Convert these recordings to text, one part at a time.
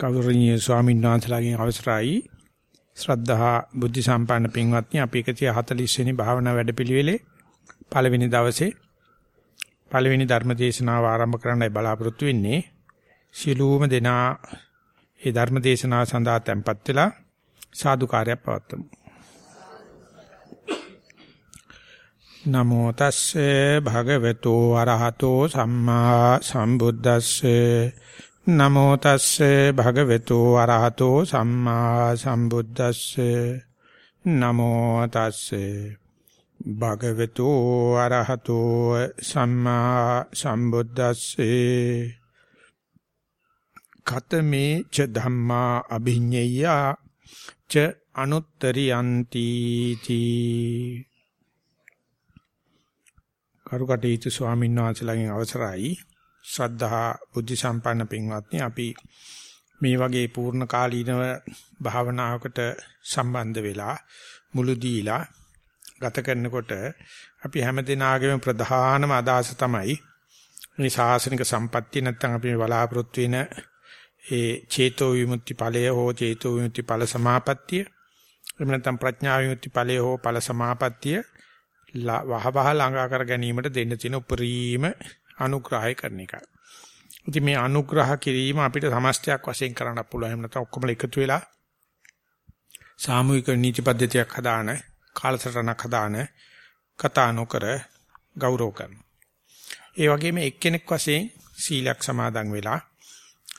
ගෞරවනීය ස්වාමීන් වහන්සේලාගෙන් අවසරයි. ශ්‍රද්ධා බුද්ධ සම්පන්න පින්වත්නි අපි 140 වෙනි භාවනා වැඩපිළිවෙලේ පළවෙනි දවසේ පළවෙනි ධර්ම දේශනාව ආරම්භ කරන්නයි බලාපොරොත්තු වෙන්නේ. සියලුම දෙනා ඒ ධර්ම දේශනාව සඳහා tempත් වෙලා සාදුකාරයක් පවත්වමු. නමෝ තස්සේ භගවතු අරහතෝ සම්මා සම්බුද්දස්සේ නමෝ තස්සේ භගවතු අරහතෝ සම්මා සම්බුද්දස්සේ. නමෝ තස්සේ භගවතු අරහතෝ සම්මා සම්බුද්දස්සේ. කතමේ ච ධම්මා අභිඤ්ඤය ච අනුත්තරියන්ති තී. කරුකටීතු ස්වාමීන් වහන්සේලාගෙන් අවසරයි. ශ්‍රද්ධා බුද්ධ සම්පන්න පින්වත්නි අපි මේ වගේ පූර්ණ කාලීනව භාවනාවකට සම්බන්ධ වෙලා මුළු දීලා ගත කරනකොට අපි හැමදෙනාගේම ප්‍රධානම අදහස තමයි මේ ශාසනික සම්පත්තිය නැත්තම් අපි බලාපොරොත්තු වෙන ඒ චේතෝ විමුක්ති ඵලය හෝ චේතෝ විමුක්ති ඵල සමාපත්තිය එහෙම නැත්නම් ප්‍රඥා විමුක්ති ඵලය හෝ ඵල සමාපත්තිය වහවහ ළඟා කර ගැනීමට දෙන්න තියෙන උපරිම අනුග්‍රහය කරන එක. ඉතින් මේ අනුග්‍රහ කිරීම අපිට සමස්තයක් වශයෙන් කරන්න පුළුවන්. එහෙම නැත්නම් ඔක්කොම එකතු වෙලා සාමූහික නීති පද්ධතියක් හදාන, කාලසටහනක් හදාන, කතා නොකර ගෞරව කරන. ඒ වගේම එක්කෙනෙක් වශයෙන් සීලයක් සමාදන් වෙලා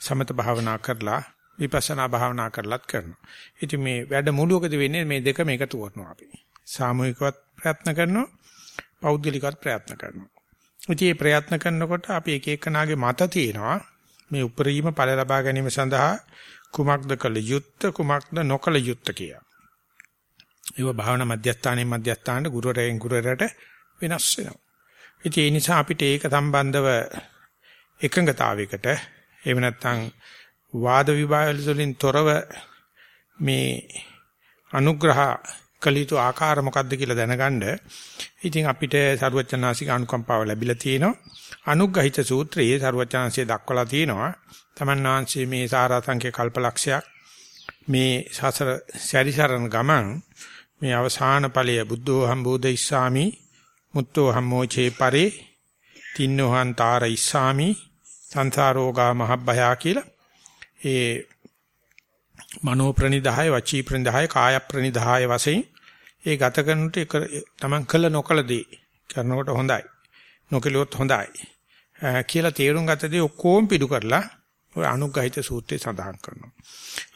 සමත භාවනා කරලා විපස්සනා භාවනා කරලත් කරනවා. ඉතින් මේ වැඩ මුලුවකදී වෙන්නේ මේ දෙකම එකතු කරනවා අපි. සාමූහිකවත් ප්‍රයත්න කරනවා, පෞද්ගලිකවත් ප්‍රයත්න කරනවා. ඉතින් මේ ප්‍රයත්න කරනකොට අපි එක එකනාගේ මත තියෙනවා මේ උපරිම ඵල ලබා ගැනීම සඳහා කුමක්ද කළ යුත්ත කුමක්ද නොකළ යුත්ත කියලා. ඒව භාවනා මධ්‍යස්ථානයේ මධ්‍යස්ථානට ගුරුවරයෙන් ගුරුවරට වෙනස් වෙනවා. ඉතින් ඒ නිසා අපිට ඒක සම්බන්ධව එකඟතාවයකට එහෙම නැත්නම් වාද විවාද වලින් තොරව මේ අනුග්‍රහ කලිතු ආකාර මොකද්ද කියලා දැනගන්න. ඉතින් අපිට සරුවචනාසික අනුකම්පාව ලැබිලා තියෙනවා. අනුග්‍රහිත සූත්‍රයේ සරුවචනාංශය දක්වලා තියෙනවා. තමන්නාංශයේ මේ සාරාංශක කල්පලක්ෂයක් මේ සසර සැරිසරන ගමන් මේ අවසාන ඵලය බුද්ධෝ හම්බෝධ ඉස්සාමි මුත්තෝ හම්මෝචේ පරේ තින්නෝහං තාර ඉස්සාමි සංසාරෝගා මහබ්බයා කියලා. ඒ මනෝ ප්‍රනිදාය වචී ප්‍රනිදාය කාය ප්‍රනිදාය වශයෙන් ඒ ගත කරනට තමන් කළ නොකළ දේ කරනකොට හොඳයි නොකළොත් හොඳයි කියලා තේරුම් ගත්තදී ඔක්කොම පිටු කරලා ඔය අනුග්‍රහිත සූත්‍රය සඳහන් කරනවා.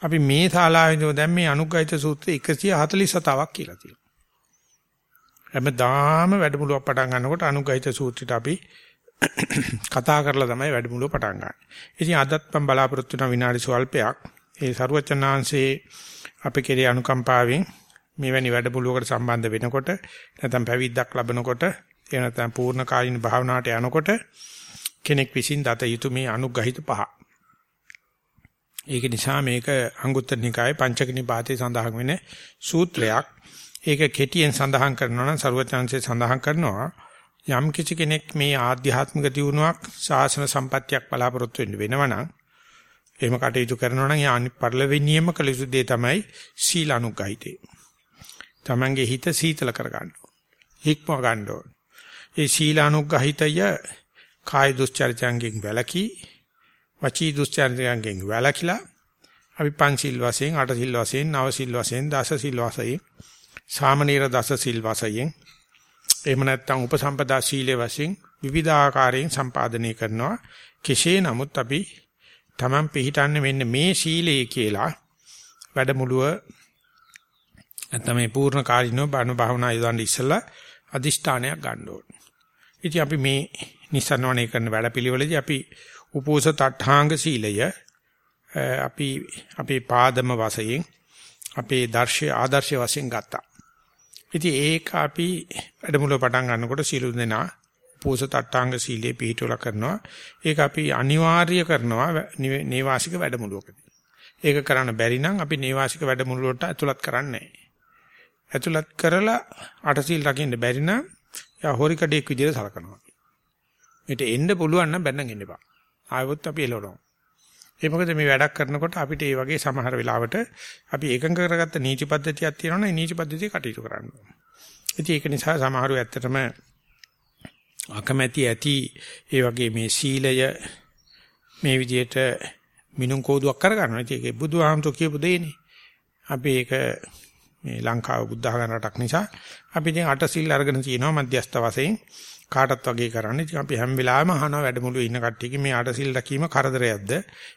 අපි මේ ශාලාවේදී දැන් මේ අනුග්‍රහිත සූත්‍රය 147ක් කියලා තියෙනවා. හැමදාම වැඩමුළුවක් පටන් ගන්නකොට අනුග්‍රහිත සූත්‍රයට අපි කතා කරලා තමයි වැඩමුළුව පටන් ගන්න. ඉතින් අදත් මම බලාපොරොත්තු වෙන විනාඩි ස්වල්පයක් ඒ සරුවචනාංශේ අපේ කෙරේ අනුකම්පාවෙන් මෙවැනි වැඩමුළුවකට සම්බන්ධ වෙනකොට නැත්නම් පැවිද්දක් ලැබනකොට එහෙම නැත්නම් පූර්ණ කාලින භාවනාවට යනකොට කෙනෙක් විසින් දත යුතු මේ අනුග්‍රහිත පහ. ඒක නිසා මේක අංගුත්තර නිකායේ පංචක නිපාතේ සඳහන් වෙන සූත්‍රයක්. ඒක කෙටියෙන් සඳහන් කරනවා නම් සරුවචනාංශේ සඳහන් කරනවා යම් කිසි කෙනෙක් මේ ආධ්‍යාත්මික දියුණුවක් ශාසන සම්පත්තියක් බලාපොරොත්තු වෙන්න වෙනවනම් එහෙම කටයුතු කරනවා නම් යා පරිලෙවිනියම කළ යුතු දේ තමයි සීල අනුගහිතේ. Tamange හිත සීතල කර ගන්න ඕන. හික්ම ගන්න ඕන. ඒ සීල අනුගහිතය කාය දුස්චරිතයන්ගෙන් වැළකී වචී දුස්චරිතයන්ගෙන් වැළකීලා අපි පංචිල් වශයෙන් අට සිල් වශයෙන් නව සිල් වශයෙන් දස සිල් වශයෙන් සාමනීර දස සිල් වශයෙන් එහෙම නැත්නම් උපසම්පදා සීලයේ වශයෙන් විවිධාකාරයෙන් සම්පාදනය කරනවා කෙසේ නමුත් අපි Taman පිළිටන්නේ මෙන්න මේ සීලය කියලා වැඩමුළුව නැත්නම් මේ පූර්ණ කාලිනව බණ භාවනා යොදන්න ඉස්සලා අදිෂ්ඨානයක් ගන්න ඕනේ. ඉතින් අපි මේ නිසන්වණේ කරන වැඩපිළිවෙලදී අපි උපෝසත අට්ඨාංග සීලය අපි අපේ පාදම වශයෙන් අපේ දර්ශය ආදර්ශය වශයෙන් ගත්තා. ඉතින් ඒක අපි වැඩමුළුව පටන් ගන්නකොට සීල දෙනා පෝසත අට්ටාංග සීලේ පිළිටවල කරනවා. ඒක අපි අනිවාර්ය කරනවා නේවාසික වැඩමුළුවකදී. ඒක කරන්න බැරි නම් අපි නේවාසික වැඩමුළුවට ඇතුළත් කරන්නේ ඇතුළත් කරලා අටසිල් රකින්න බැරි නම් යා හොරි කඩේක් විදිහට සලකනවා. මේට එන්න පුළුවන් නම් බැන්නම් එන්න එපා. ආයෙත් අපි එළවනවා. ඒ මොකද මේ වැඩක් කරනකොට අපිට මේ වගේ සමහර වෙලාවට අපි එකඟ කරගත්ත නීති පද්ධතියක් තියෙනවනේ නීති පද්ධතිය කටයුතු කරන්න ඕනේ. ඉතින් ඒක නිසා සමහරව ඇත්තටම අකමැති ඇති ඒ වගේ මේ සීලය මේ විදිහට මිනුම් කෝදුවක් කරගන්නවා. ඉතින් ඒක බුදුහාමුදුරු කියපු දෙයනේ. අපි ඒක මේ ලංකාව බුද්ධ ආගම රටක් නිසා අපි ඉතින් අට සිල් අරගෙන තියෙනවා මධ්‍යස්ථ වශයෙන් කාටත් වගේ කරන්නේ. ඉතින් අපි හැම වෙලාවෙම අහනවා වැඩමුළුවේ ඉන්න කට්ටියගේ මේ අට සිල් රැකීම කරදරයක්ද?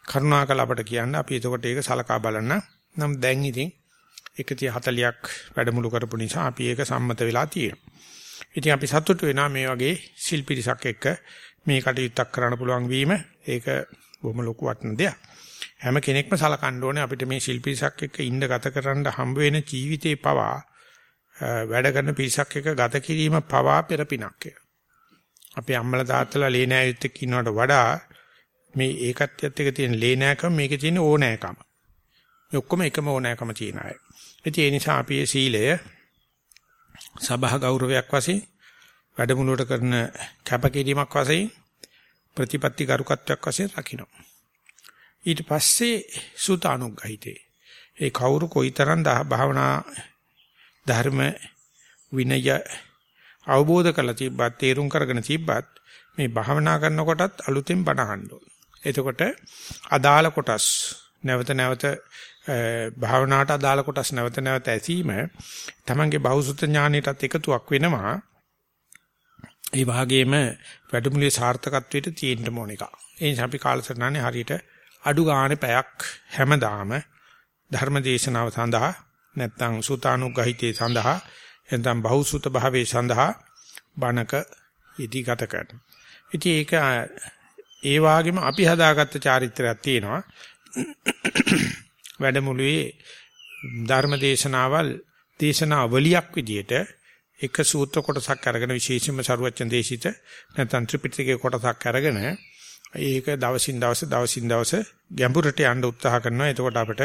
කරුණාකර අපට කියන්න. අපි එතකොට ඒක සලකා බලන්න. නම් දැන් ඉතින් 140ක් වැඩමුළු කරපු නිසා අපි ඒක සම්මත වෙලා තියෙනවා. ඉතින් අපි සතුටු වෙනවා මේ වගේ සිල් පිරිසක් එක්ක මේ කටයුත්තක් කරන්න පුළුවන් වීම. ඒක බොහොම ලොකු වටින දෙයක්. හැම කෙනෙක්ම සලකන්න ඕනේ අපිට මේ ශිල්පීසක් එක්ක ඉන්න ගත කරන්න හම්බ වෙන ජීවිතේ පවා වැඩ කරන පිරිසක් එක්ක ගත කිරීම පවා පෙරපිනක් අපේ අම්මලා තාත්තලා ලේනෑයුත් එක්ක ඉන්නවට වඩා මේ ඒකත්‍යත් එක්ක තියෙන ලේනෑකම මේකේ තියෙන ඕනෑකම. මේ ඔක්කොම එකම ඕනෑකම තියෙන අය. ඉතින් ඒ නිසා අපි මේ සීලය සබහ ගෞරවයක් වශයෙන් වැඩමුළුවට කරන කැපකිරීමක් වශයෙන් ප්‍රතිපත්ති කරුකත්වයක් වශයෙන් රකින්න. ඊට පස්සේ සුතානුග්‍රහිතේ. ඒ කවුරු කොයිතරම් භාවනා ධර්ම විනය අවබෝධ කරලා තිබ්බත් තේරුම් කරගෙන තිබ්බත් මේ භාවනා කරනකොටත් අලුතෙන් බණ අහන්න ඕන. එතකොට අදාළ කොටස් නැවත නැවත භාවනාවට අදාළ කොටස් නැවත නැවත ඇසීම තමන්ගේ බහුසුත ඥානයටත් එකතුවක් වෙනවා. ඒ වගේම වැඩමුළුවේ සාර්ථකත්වයට තියෙන්න ඕන එක. ඒ නිසා අපි කාලසටහනේ හරියට අඩු ගානේ පැයක් හැමදාම ධර්ම දේශනාව සඳහා නැත්නම් සුතානුග්‍රහිතේ සඳහා එතනම් බහුසුත භාවයේ සඳහා බණක ඉදිගත කරනවා. ඉතින් ඒක ඒ වගේම අපි හදාගත්ත චාරිත්‍රයක් තියෙනවා. වැඩමුළුවේ ධර්ම දේශනාවල් දේශනාවලියක් විදියට එක සූත්‍ර කොටසක් අරගෙන විශේෂයෙන්ම සරුවච්චන් දේශිත නැත්නම් ත්‍රිපිටකයේ කොටසක් අරගෙන ඒක දවසින් දවස දවසින් දවස ගැඹුරට යන්න උත්සාහ කරනවා. එතකොට අපිට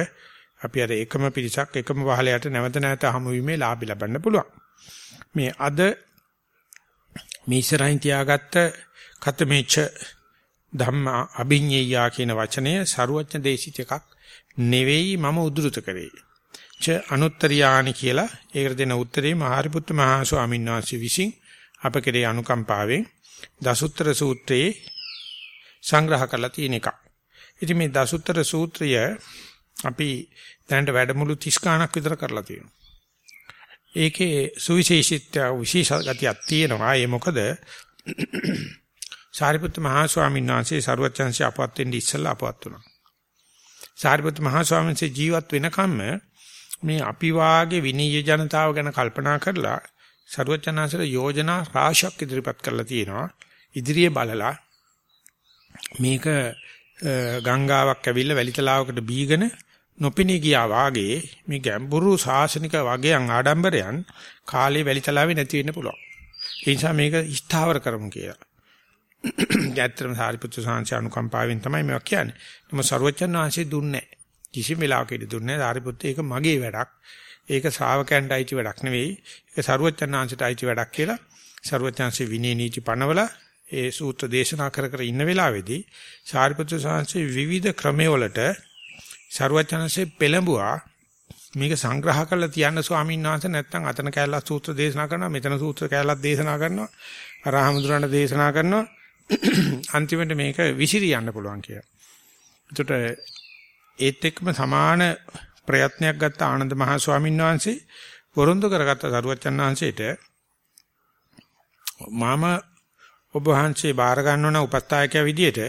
අපි අර එකම පිරිසක් එකම වහලයට නැවත නැවත හමු වීමේ ලාභ ලබන්න පුළුවන්. මේ අද මේ ඉස්සරහින් තියාගත්ත කතමේච ධම්ම අභිඤ්ඤයා කියන වචනය සරුවචන දේශිත එකක් නෙවෙයි මම උද්දෘත කරේ. ච අනුත්තරියානි කියලා ඒකට දෙන උත්තරේ මහරිපුත්ත මහා ස්වාමීන් වහන්සේ විසින් අප කෙරේ අනුකම්පාවෙන් දසුත්තර සූත්‍රයේ සංග්‍රහ කරලා තියෙන එකක්. ඉතින් මේ දසුත්තර සූත්‍රය අපි දැනට වැඩමුළු 30 ගණක් විතර කරලා තියෙනවා. ඒකේ සුවිශේෂීත්‍ය විශේෂ ගතියක් තියෙනවා. ඒ මොකද සාරිපුත් මහ ස්වාමීන් වහන්සේ ਸਰුවචන්සේ අපවත් වෙන්න ඉස්සෙල්ලා අපවත් වුණා. සාරිපුත් මහ ස්වාමීන්සේ ජීවත් වෙනකම්ම මේ අපි වාගේ විනීය ජනතාව ගැන කල්පනා කරලා ਸਰුවචනාංශල යෝජනා රාශියක් ඉදිරිපත් කරලා තියෙනවා. ඉදිරියේ බලලා මේක ගංගාවක් ඇවිල්ලා වැලි තලාවකට බීගෙන නොපිනී ගියා වාගේ මේ ගැඹුරු සාසනික වගයන් ආඩම්බරයන් කාලේ වැලි තලාවේ නැති වෙන්න පුළුවන්. ඒ නිසා මේක ස්ථාවර කරමු කියලා. ඇත්තටම සාරිපුත්‍ර සාංශය අනුකම්පාවෙන් තමයි මේවා කියන්නේ. නම සරුවචන් වහන්සේ දුන්නේ කිසිම වෙලාවකදී දුන්නේ සාරිපුත්‍ර ඒක මගේ වැඩක්. ඒක ශ්‍රාවකයන්ට අයිති වැඩක් නෙවෙයි. ඒක සරුවචන් වහන්සේට අයිති වැඩක් කියලා සරුවචන්සේ විනී නීති පනවලා ඒ සූත්‍ර දේශනා කර කර ඉන්න වෙලාවේදී සාරිපුත්‍ර සාංශේ විවිධ ක්‍රමවලට ਸਰවඥාන්සේ පෙළඹුවා මේක සංග්‍රහ කරලා තියන්න ස්වාමීන් වහන්සේ නැත්නම් අතන කැලලා සූත්‍ර දේශනා කරනවා මෙතන සූත්‍ර කැලලක් දේශනා කරනවා අරහමුදුරණ දේශනා කරනවා අන්තිමට මේක විසිරියන්න පුළුවන් කියලා. එතකොට ඒත් එක්කම සමාන ප්‍රයත්නයක් ගත්ත ආනන්ද මහා ස්වාමීන් වහන්සේ පොරොන්දු කරගත්ත සරුවච්චන් වහන්සේට මම ඔබ වහන්සේ බාර ගන්නවන උපස්ථායකයා විදියට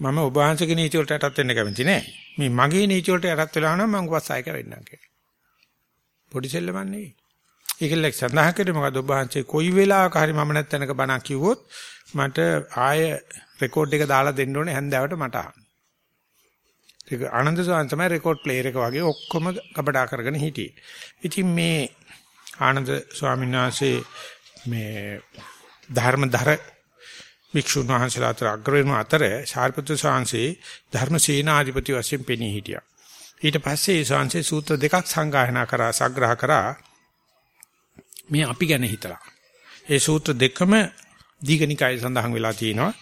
මම ඔබ වහන්සේගේ නීති වලට යටත් වෙන්න කැමති නෑ. මේ මගේ නීති වලට යටත් වෙලා නම් මම උපස්ථායක වෙන්නම් කියලා. පොඩි සෙල්ලමක් නෙවෙයි. ඒකල සඳහන් කරේ මොකද ඔබ වහන්සේ කොයි වෙලාවක හරි මම නැත්තනක බණක් කිව්වොත් මට ආය රෙකෝඩ් එක දාලා දෙන්න ඕනේ හැන්දෑවට මට අහන්න. ඒක ආනන්ද සෝන් තමයි රෙකෝඩ් ප්ලේයර් එක වගේ ඔක්කොම කබඩා කරගෙන හිටියේ. ඉතින් මේ ආනන්ද ස්වාමීන් වහන්සේ මේ ධර්මදර වික්ෂුන් වහන්සේලා අතර අග්‍රවෙන අතර ශාරිපුත්‍ර ස්වාමීන් ධර්ම සේනාධිපති වශයෙන් පෙනී හිටියා. ඊට පස්සේ ඒ ස්වාමීන් සූත්‍ර දෙකක් සංගායනා කරා සග්‍රහ කරා මේ අපි ගැන හිතලා. ඒ සූත්‍ර දෙකම දීඝනිකායේ සඳහන් වෙලා තියෙනවා.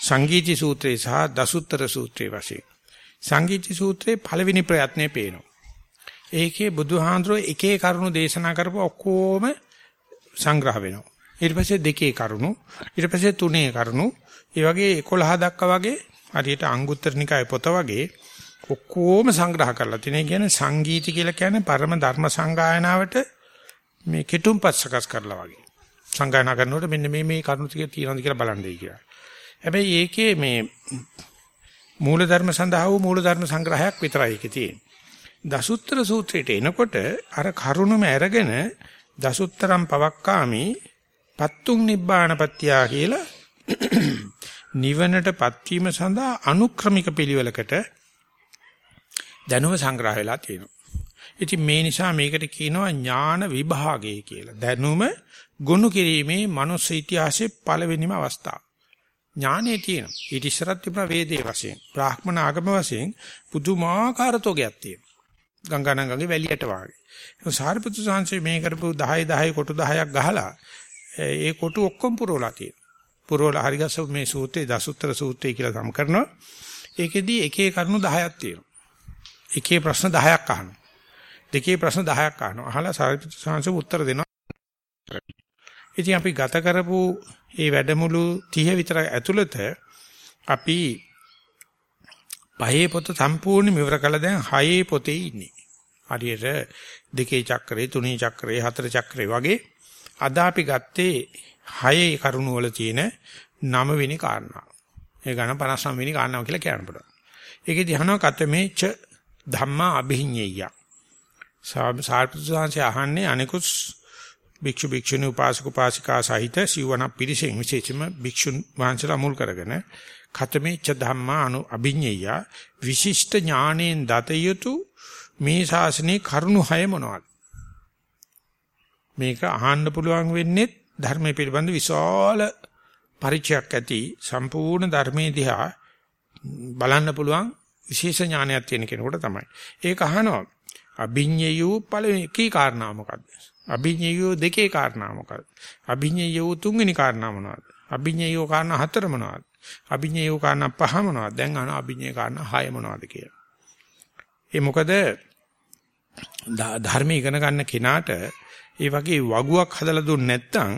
සංගීති සූත්‍රය සහ දසුත්තර සූත්‍රය වශයෙන්. සංගීති සූත්‍රයේ පළවෙනි ප්‍රයත්නයේ පේනවා. ඒකේ බුදුහාඳුරෝ එකේ කරුණු දේශනා කරපුව ඔක්කොම සංග්‍රහ වෙනවා. ඊට පස්සේ දෙකේ කරුණු, ඊට පස්සේ තුනේ කරුණු, ඒ වගේ 11 දක්වා වගේ හරියට අංගුත්තර නිකායේ පොත වගේ ඔක්කොම සංග්‍රහ කරලා තියෙන. කියන්නේ සංගීති කියලා කියන්නේ පරම ධර්ම සංගායනාවට මේ කෙටුම්පත් සකස් කරලා වගේ. සංගායනා කරනකොට මෙන්න මේ මේ කරුණු ටික තියෙනවද කියලා බලන්නයි කියලා. හැබැයි ඒකේ මේ මූලධර්ම සඳහා වූ මූලධර්ම සංග්‍රහයක් විතරයි ඒකේ තියෙන්නේ. දසුත්තර සූත්‍රයට එනකොට අර කරුණම අරගෙන දසුත්තරම් පවක්කාමි පත්තුං නිබ්බානපත්තියා කියලා නිවනටපත් වීම සඳහා අනුක්‍රමික පිළිවෙලකට දැනුම සංග්‍රහ වෙලා තියෙනවා. ඉතින් මේ නිසා මේකට කියනවා ඥාන විභාගය කියලා. දැනුම ගොනු කිරීමේ මනුස්ස ඉතිහාසයේ පළවෙනිම අවස්ථාව. ඥානෙ තියෙනවා. ඊට ඉස්සරත් තිබුණා වේදේ වශයෙන්, බ්‍රාහ්මණ ආගම වශයෙන් පුදුමාකාර තෝගයක් තියෙනවා. ගංගානංගගේ වැලියට වාගේ. ඒ සාරිපුත්‍ර සාංශේ මේ කරපු 10 10 කොටු 10ක් ගහලා ඒ කොටු ඔක්කොම පුරවලා තියෙනවා. පුරවලා හරිගස්ස මේ සූත්‍රයේ දසුත්තර සූත්‍රය කියලා සම් කරනවා. ඒකෙදී එකේ කරුණු 10ක් තියෙනවා. එකේ ප්‍රශ්න 10ක් අහනවා. දෙකේ ප්‍රශ්න 10ක් අහනවා. අහලා සාරිපුත්‍ර සාංශ උත්තර දෙනවා. ඉතින් අපි ගත කරපු මේ වැඩමුළු 30 විතර ඇතුළත අපි පහේ පොත සම්පූර්ණ මෙවර කළ දැන් හයේ පොතේ ඉන්නේ. හරියට දෙකේ චක්‍රේ, තුනේ චක්‍රේ, හතර චක්‍රේ වගේ අද අපි ගත්තේ හයේ කරුණු වල තියෙන නව වෙනි කාරණා. ඒ ගණන් 59 වෙනි කාරණාව කියලා කියන්න පුළුවන්. ඒකෙදි අහනවා කතමේ ච ධම්මා අභිඤ්ඤය. සාර්පුත්‍රයන්සේ අහන්නේ අනිකුත් භික්ෂු භික්ෂුණී උපාසක උපාසිකා සහිත සිවණ පිරිසෙන් විශේෂම භික්ෂුන් වහන්සේලා මුල් කරගෙන කතමේ ච ධම්මා අනු අභිඤ්ඤය විශිෂ්ට ඥාණයෙන් දත යුතු මේ ශාසනයේ කරුණු හය මොනවද මේක අහන්න පුළුවන් වෙන්නේ ධර්මයේ පිළිබඳ විශාල පරිචයක් ඇති සම්පූර්ණ ධර්මයේ දිහා බලන්න පුළුවන් විශේෂ ඥානයක් තියෙන කෙනෙකුට තමයි. ඒක අහනවා. අභිඤ්ඤයෝ පළවෙනි කී කාරණා මොකද්ද? අභිඤ්ඤයෝ දෙකේ කාරණා මොකද්ද? අභිඤ්ඤයෝ තුන්වෙනි කාරණා මොනවද? අභිඤ්ඤයෝ කාරණා හතර මොනවද? අභිඤ්ඤයෝ කාරණා පහ මොනවද? දැන් අහන අභිඤ්ඤය කාරණා හය මොනවද කියලා. ඒ මොකද ධර්ම ඉගෙන ගන්න කෙනාට ඒ වගේ වගුවක් හදලා දුන්නේ නැත්නම්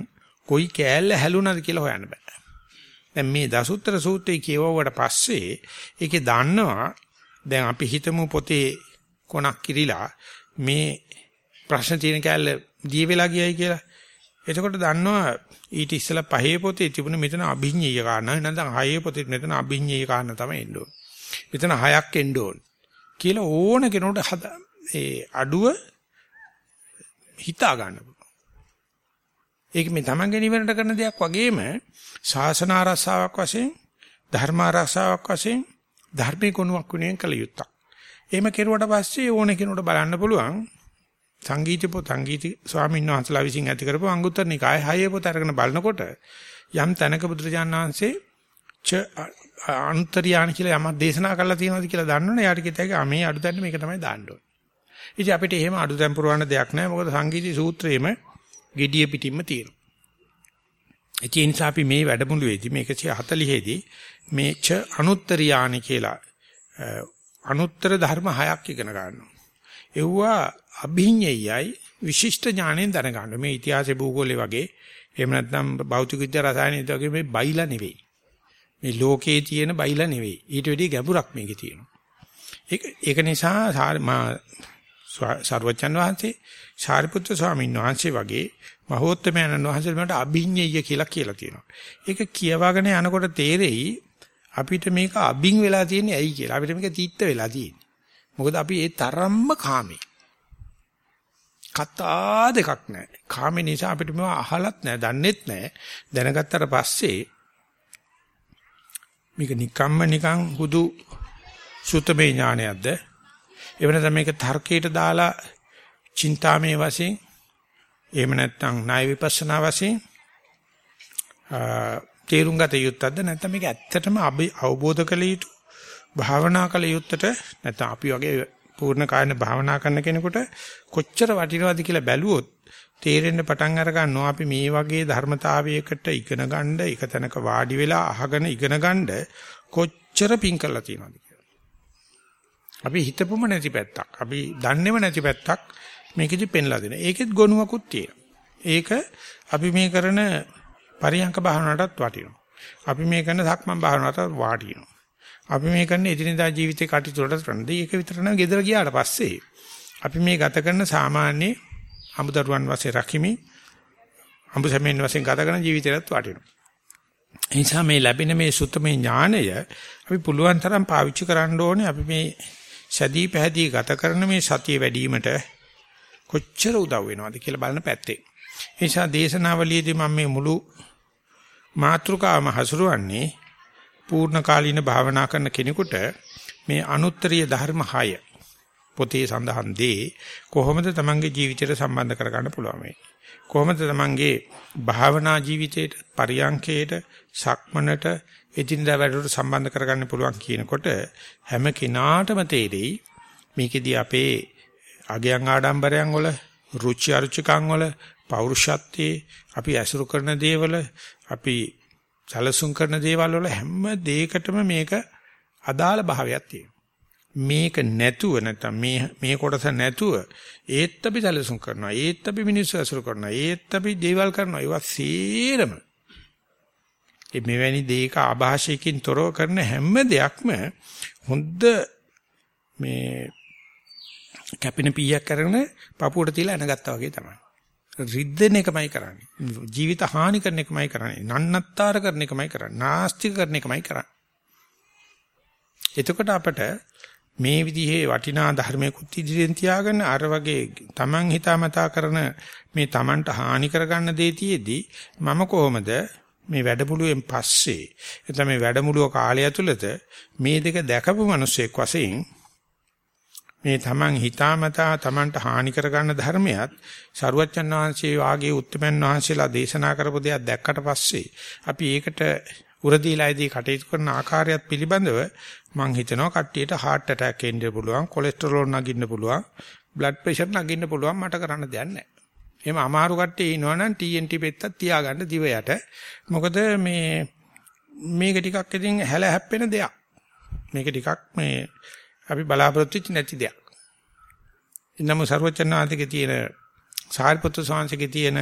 කොයි කෑල්ල හැලුණාද කියලා හොයන්න බෑ. දැන් මේ දසුත්තර සූත්‍රය කියවුවට පස්සේ ඒකේ දන්නවා දැන් අපි හිතමු පොතේ කොනක් කිරිලා මේ ප්‍රශ්න තියෙන කෑල්ල දී වෙලා ගියයි කියලා. එතකොට දන්නවා ඊට ඉස්සෙල්ලා පහේ පොතේ තිබුණ මෙතන අභිඤ්ඤය කාරණා නැත්නම් හයේ පොතේ මෙතන අභිඤ්ඤය කාරණා තමයි එන්න ඕන. මෙතන හයක් එන්න ඕන. කියලා ඕන කෙනෙකුට ඒ අඩුව හිතා ගන්න පුළුවන්. ඒක මේ තමන්ගේ නිවනට කරන දෙයක් වගේම ශාසන ආරක්ෂාවක් වශයෙන් ධර්ම ආරක්ෂාවක් වශයෙන් ධර්මී ගුණයක් වෙනුවෙන් කළ යුත්තක්. එහෙම කෙරුවට පස්සේ ඕන කෙනෙකුට බලන්න පුළුවන් සංගීත පොත් සංගීත ස්වාමීන් වහන්සේලා විසින් ඇති කරපු අංගුත්තර නිකායේ හයේ පොත අරගෙන බලනකොට යම් තැනක බුදුරජාණන් වහන්සේ ච අන්තර්යාන කියලා යමක් දේශනා කරලා තියෙනවද කියලා දන්නවනේ යාට කිතයි මේ අඩු තැන්න මේක තමයි දාන්න ඕනේ. ඉතින් අපිට එහෙම අඩු තැන් පුරවන්න දෙයක් නැහැ මොකද සංගීත සූත්‍රයේම gediya pitimma තියෙනවා. ඒ නිසා අපි මේ වැඩමුළුවේදී මේ 140 දී මේ ච අනුත්තරියානි කියලා අනුත්තර ධර්ම හයක් ඉගෙන ගන්නවා. ඒවා අභිඤ්ඤයයි විශිෂ්ට ඥාණයෙන් දැනගන්න. මේ ඉතිහාසයේ භූගෝලයේ වගේ එහෙම නැත්නම් භෞතික විද්‍යා රසායනික වගේ මේ බයිලා නෙවෙයි. මේ ලෝකයේ තියෙන බයිලා නෙවෙයි. ඊට වැඩිය ගැඹුරක් මේකේ තියෙනවා. ඒක ඒක නිසා සර්වචන් වහන්සේ සාරිපුත්‍ර ස්වාමීන් වහන්සේ වගේ මහෝත්තමයන්න් වහන්සේ මට අභිඤ්ඤය කියලා කියලා තියෙනවා. ඒක කියවාගෙන යනකොට තේරෙයි අපිට මේක අභින් වෙලා තියෙන්නේ ඇයි කියලා. අපිට මේක තීත්ත වෙලා තියෙන්නේ. මොකද අපි ඒ තරම්ම කාමේ. කතා දෙකක් නැහැ. කාමේ නිසා අපිට මේවා අහලත් නැහැ, දන්නෙත් නැහැ. දැනගත්තට පස්සේ මේක නිකම්ම නිකන් හුදු සුතමේ ඥානයක්ද? එව නැත්නම් මේක තර්කයට දාලා චින්තාමේ වශයෙන් එහෙම නැත්නම් ණය විපස්සනා වශයෙන් තේරුම් ගත යුත්තක්ද නැත්නම් මේක ඇත්තටම අවබෝධ කළ යුතු භාවනා කළ යුත්තට නැත්නම් අපි වගේ පූර්ණ කායන භාවනා කරන කෙනෙකුට කොච්චර වටිනවද කියලා බැලුවොත් තේරෙන්න පටන් අර ගන්නවා අපි මේ වගේ ධර්මතාවයකට ඉගෙන ගන්න එක තැනක වාඩි වෙලා අහගෙන ඉගෙන ගන්න කොච්චර පිං කරලා තියෙනවද කියලා. අපි හිතපොම නැති පැත්තක්. අපි දන්නේම නැති පැත්තක් මේකෙදි පෙන්ලා දෙන. ඒකෙත් ගොනුවකුත් තියෙනවා. ඒක අපි මේ කරන පරියංක භාවනාවටත් වටිනවා. අපි මේ කරන සක්මන් භාවනාවටත් වටිනවා. අපි මේ කරන එදිනදා ජීවිතේ කටයුතු වලට කරන්නේ ඒක විතර නම් ගෙදර ගියාට පස්සේ අපි මේ ගත කරන සාමාන්‍ය අමුදරුවන් වශයෙන් රකිමි අඹසමෙන් වශයෙන් ගත කරන ජීවිතයටත් වටිනවා. ඒ නිසා මේ ලැබෙන මේ සුත්තමේ ඥානය අපි පුළුවන් තරම් පාවිච්චි කරන්න ඕනේ අපි මේ සැදී පැහැදී ගත කරන මේ සතිය වැඩිවීමට කොච්චර උදව් වෙනවද කියලා බලන පැත්තේ. ඒ නිසා දේශනාවලියේදී මම මේ මුළු මාත්‍රකාවම හසුරුවන්නේ පූර්ණ කාලීන භාවනා කරන කෙනෙකුට මේ අනුත්තරීය ධර්ම 6 පොතේ සඳහන් දේ කොහොමද තමන්ගේ ජීවිතයට සම්බන්ධ කරගන්න පුළුවන් මේ කොහොමද තමන්ගේ භාවනා ජීවිතයට පරියන්කේට සක්මනට එදිනදා වැඩවලට සම්බන්ධ කරගන්න පුළුවන් කියනකොට හැම කෙනාටම තේරෙයි මේකෙදී අපේ අගයන් ආඩම්බරයන් වල රුචි අරුචිකම් වල පෞරුෂත්වයේ අපි ඇසුරු කරන දේවල අපි සැලසුම් කරන දේවල් වල හැම දෙයකටම මේක අදාළ භාවයක් තියෙනවා. මේක නැතුව නැත්නම් මේ මේ කොටස නැතුව ඒත් අපි සැලසුම් කරනවා. ඒත් අපි මිනිස්සු ඇසුරු කරනවා. ඒත් අපි දේවල් කරනවා. ඒවා සීරම ඒ මෙවැනි දෙයක ආభాෂයකින් තොරව කරන හැම දෙයක්ම හොඳ මේ කැපෙන පීයක් කරගෙන පපුවට තියලා එනගත්තා වගේ තමයි. රිද්දෙන එකමයි කරන්නේ. ජීවිත හානි කරන එකමයි කරන්නේ. නන්නත්තර කරන එකමයි කරන්නේ. නාස්තික කරන එකමයි කරන්නේ. එතකොට අපට මේ විදිහේ වටිනා ධර්මයකුත් ඉදිරියෙන් තියාගෙන අර වගේ Taman හිතාමතා කරන මේ Tamanට හානි කරගන්න දේතියෙදී මම කොහොමද මේ වැඩමුළුවෙන් පස්සේ එතන මේ වැඩමුළුව කාලය ඇතුළත මේ දෙක දැකපු මිනිසෙක් වශයෙන් මේ තමන් හිතාමතා තමන්ට හානි කරගන්න ධර්මයක් සරුවච්චන් වහන්සේ වාගේ උත්තරමන් වහන්සේලා දේශනා කරපු දෙයක් දැක්කට පස්සේ අපි ඒකට උරදීලායේදී කටයුතු කරන ආකාරයත් පිළිබඳව මම හිතනවා කට්ටියට heart attack එන්න පුළුවන් කොලෙස්ටරෝල් නගින්න පුළුවන් blood pressure නගින්න පුළුවන් මට කරන්න දෙයක් නැහැ. එහෙම අමාරු කට්ටිය ඉනවනම් TNT පෙත්තක් තියාගන්න දිව යට. මොකද මේ මේක ටිකක් ඉතින් හැල හැප්පෙන දෙයක්. මේක ටිකක් මේ අපි බලාපොරොත්තු වෙච්ච නැති දෙයක්. ඉන්නම ਸਰවචනාතිකේ තියෙන සාරිපුත්‍ර ස්වාමීන්ගේ තියෙන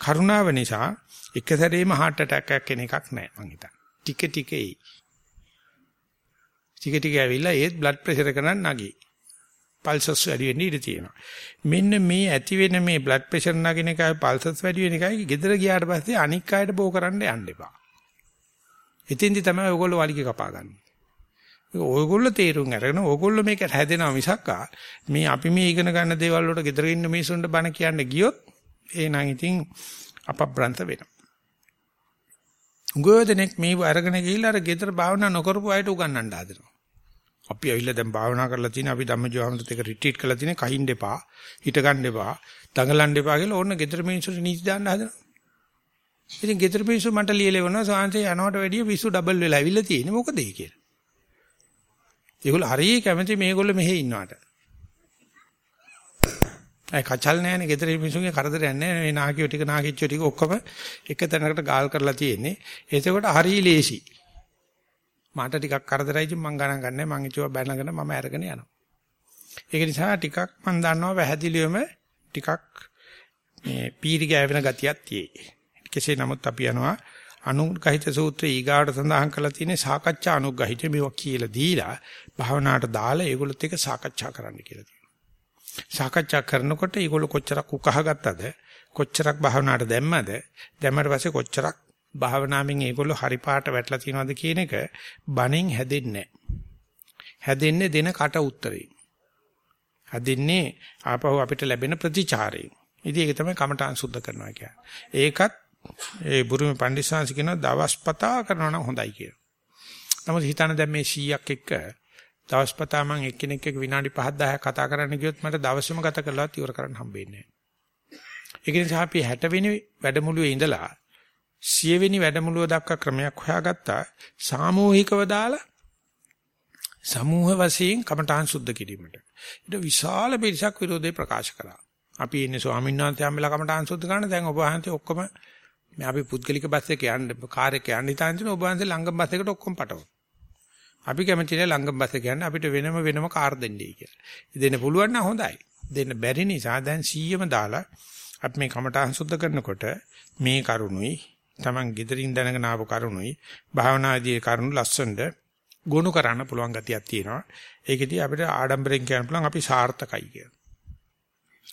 කරුණාව නිසා එක සැරේම heart attack එකක් කෙන එකක් නැහැ මං හිතන්නේ. ටික ටික එයි. ටික ටික ඇවිල්ලා ඒත් blood pressure එක නම් නැගී. පල්සස් වැඩි වෙන්න ඉඩ තියෙනවා. මෙන්න මේ ඇති වෙන මේ blood pressure නගින එකයි පල්සස් වැඩි වෙන එකයි ගෙදර ගියාට පස්සේ අනික් අයට බෝ කරන්න යන්න එපා. එතෙන්දි තමයි ඔයගොල්ලෝ වලිගය කපා ගන්න. ඔයගොල්ලෝ තේරුම් අරගෙන ඔයගොල්ලෝ මේක හැදෙනවා මිසක්කා මේ අපි මේ ඉගෙන ගන්න දේවල් වලට gedara ඉන්න මිනිසුන්ට බණ කියන්න ගියොත් එහෙනම් ඉතින් අපබ්‍රන්ත වෙනවා. උගෝදෙනෙක් මේ අරගෙන ගිහිල්ලා අර gedara භාවනා නොකරපු අයට උගන්වන්න හදනවා. අපි ඇවිල්ලා දැන් භාවනා කරලා තියෙන අපි ධම්මජෝහමතුත් එක රිට්‍රීට් කරලා තියෙන කහින්න එපා, හිට ගන්න එපා, දඟලන්න එපා කියලා ඕන්න gedara මිනිසුන්ට නීති දාන්න හදනවා. ඉතින් gedara මිනිස්සු මට ලියලෙවනවා සාංශය යනවට වැඩිය විසු ඩබල් වෙලා ඇවිල්ලා තියෙන්නේ මොකද ඒ කියලා. ඒගොල්ලෝ හරිය කැමති මේගොල්ලෝ මෙහෙ ඉන්නවට. අය කචල් නැහැනේ ගෙදර මිනිස්සුන්ගේ කරදරයක් නැහැ මේ නාකියෝ ටික නාකිච්චෝ ටික ඔක්කොම එක තැනකට ගාල් කරලා තියෙන්නේ. එතකොට හරිය ලේසි. මට ටිකක් කරදරයි ඉතින් මං ගණන් ගන්නෑ මං ඉතුව බැනගෙන මම අරගෙන යනවා. ඒක නිසා ටිකක් මං දන්නවා පැහැදිලිවම ටිකක් මේ පීරි ගෑවෙන ගතියක් තියෙයි. කෙසේ නමුත් අපි යනවා අනුග්‍රහිත සූත්‍රය ඊගාට සඳහන් කරලා තියෙන්නේ සාකච්ඡා අනුග්‍රහිත මේවා කියලා දීලා භාවනාවට දාලා ඒගොල්ලොත් එක්ක සාකච්ඡා කරන්න කියලා තියෙනවා. සාකච්ඡා කරනකොට ඒගොල්ලෝ කොච්චරක් උකහාගත්තද කොච්චරක් භාවනාවට දැම්මද දැම්මට පස්සේ කොච්චරක් භාවනාවෙන් ඒගොල්ලෝ හරි පාට වැටලා තියෙනවද කියන එක බණෙන් හැදෙන්නේ හැදෙන්නේ දෙන කට උත්තරේ. හැදෙන්නේ ආපහු අපිට ලැබෙන ප්‍රතිචාරයෙන්. ඉතින් ඒක තමයි කමඨාන් සුද්ධ කරනවා කියන්නේ. ඒකත් ඒ බුරුමේ පඬිස්සංශ කියන දවස්පතා කරනවා නම් හොඳයි කියලා. නමුත් හිතන්න දැන් මේ 100ක් එක්ක දවස්පතා මම එක්කෙනෙක් එක්ක විනාඩි 5 10ක් කතා කරන්න ගියොත් මට දවසම ගත කරලා ඉවර කරන්න හම්බෙන්නේ නැහැ. ඒක නිසා අපි 60 වෙනි වැඩමුළුවේ ඉඳලා 100 වෙනි වැඩමුළුව දක්වා ක්‍රමයක් හොයාගත්තා සාමූහිකව දාලා සමූහ වශයෙන් කමඨාන් සුද්ධ කිරීමට. ඊට විශාල පිරිසක් විරෝධය ප්‍රකාශ කළා. අපි ඉන්නේ ස්වාමීන් වහන්සේ හැමලා කමඨාන් සුද්ධ කරන දැන් ඔබ වහන්සේ ඔක්කොම මේ අපි පුද්ගලික බස් එකේ යන්න කාර් එකේ යන්න හිතාන ඉතින් ඔබ වහන්සේ ළඟම බස් එකට ඔක්කොම පටවන. අපි කැමති නෑ ලංගම් බස් කියන්නේ අපිට වෙනම වෙනම කාර් දෙන්නයි කියලා. දෙන්න පුළුවන් නම් හොඳයි. දෙන්න බැරි නිසා දැන් 100ම දාලා අපි මේ කමටහන් සුද්ධ කරනකොට මේ කරුණුයි Taman gederin දැනගෙන ආපු කරුණුයි භාවනාදී කරුණු ලස්සනට ගොනු කරන්න පුළුවන් ගතියක් තියෙනවා. ඒකෙදී අපිට ආඩම්බරෙන් කියන්න පුළුවන් අපි සාර්ථකයි කියලා.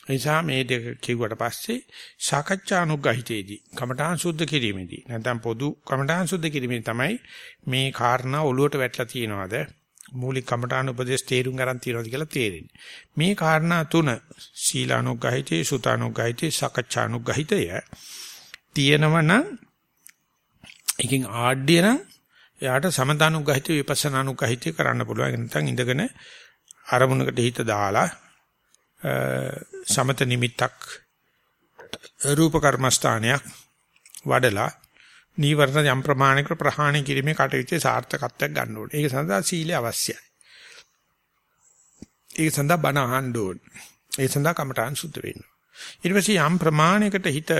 නිසා මේ දෙක කිව්වට පස්සේ සාකච්ඡානුග්‍රහිතේදී කමඨාන් සුද්ධ කිරීමේදී නැත්නම් පොදු කමඨාන් සුද්ධ කිරීමේ තමයි මේ කාරණා ඔලුවට වැටලා තියෙනවද මූලික කමඨාන උපදේශ තේරුම් ගන්න තියනවාද කියලා තේරෙන්නේ. මේ කාරණා තුන සීලානුග්‍රහිතේ සුතානුග්‍රහිතේ සාකච්ඡානුග්‍රහිතය තියෙනවනම් එකකින් ආඩ්‍ය නම් එයාට සමතානුග්‍රහිත විපස්සනානුග්‍රහිත කරන්න පුළුවන්. නැත්නම් ඉඳගෙන අරමුණකට හිත දාලා සමත නිමිත්තක් රූප කර්මස්ථානයක් වඩලා නීවරණ යම් ප්‍රමාණයකට ප්‍රහාණය කිරීමේ කටයුත්තේ සාර්ථකත්වයක් ගන්න ඕනේ. ඒක සඳහා සීලය අවශ්‍යයි. ඒක සඳහා බණ අහන්න ඕනේ. ඒ සඳහා කමඨාන් සුද්ධ වෙන්න. ඊට පස්සේ යම් ප්‍රමාණයකට හිත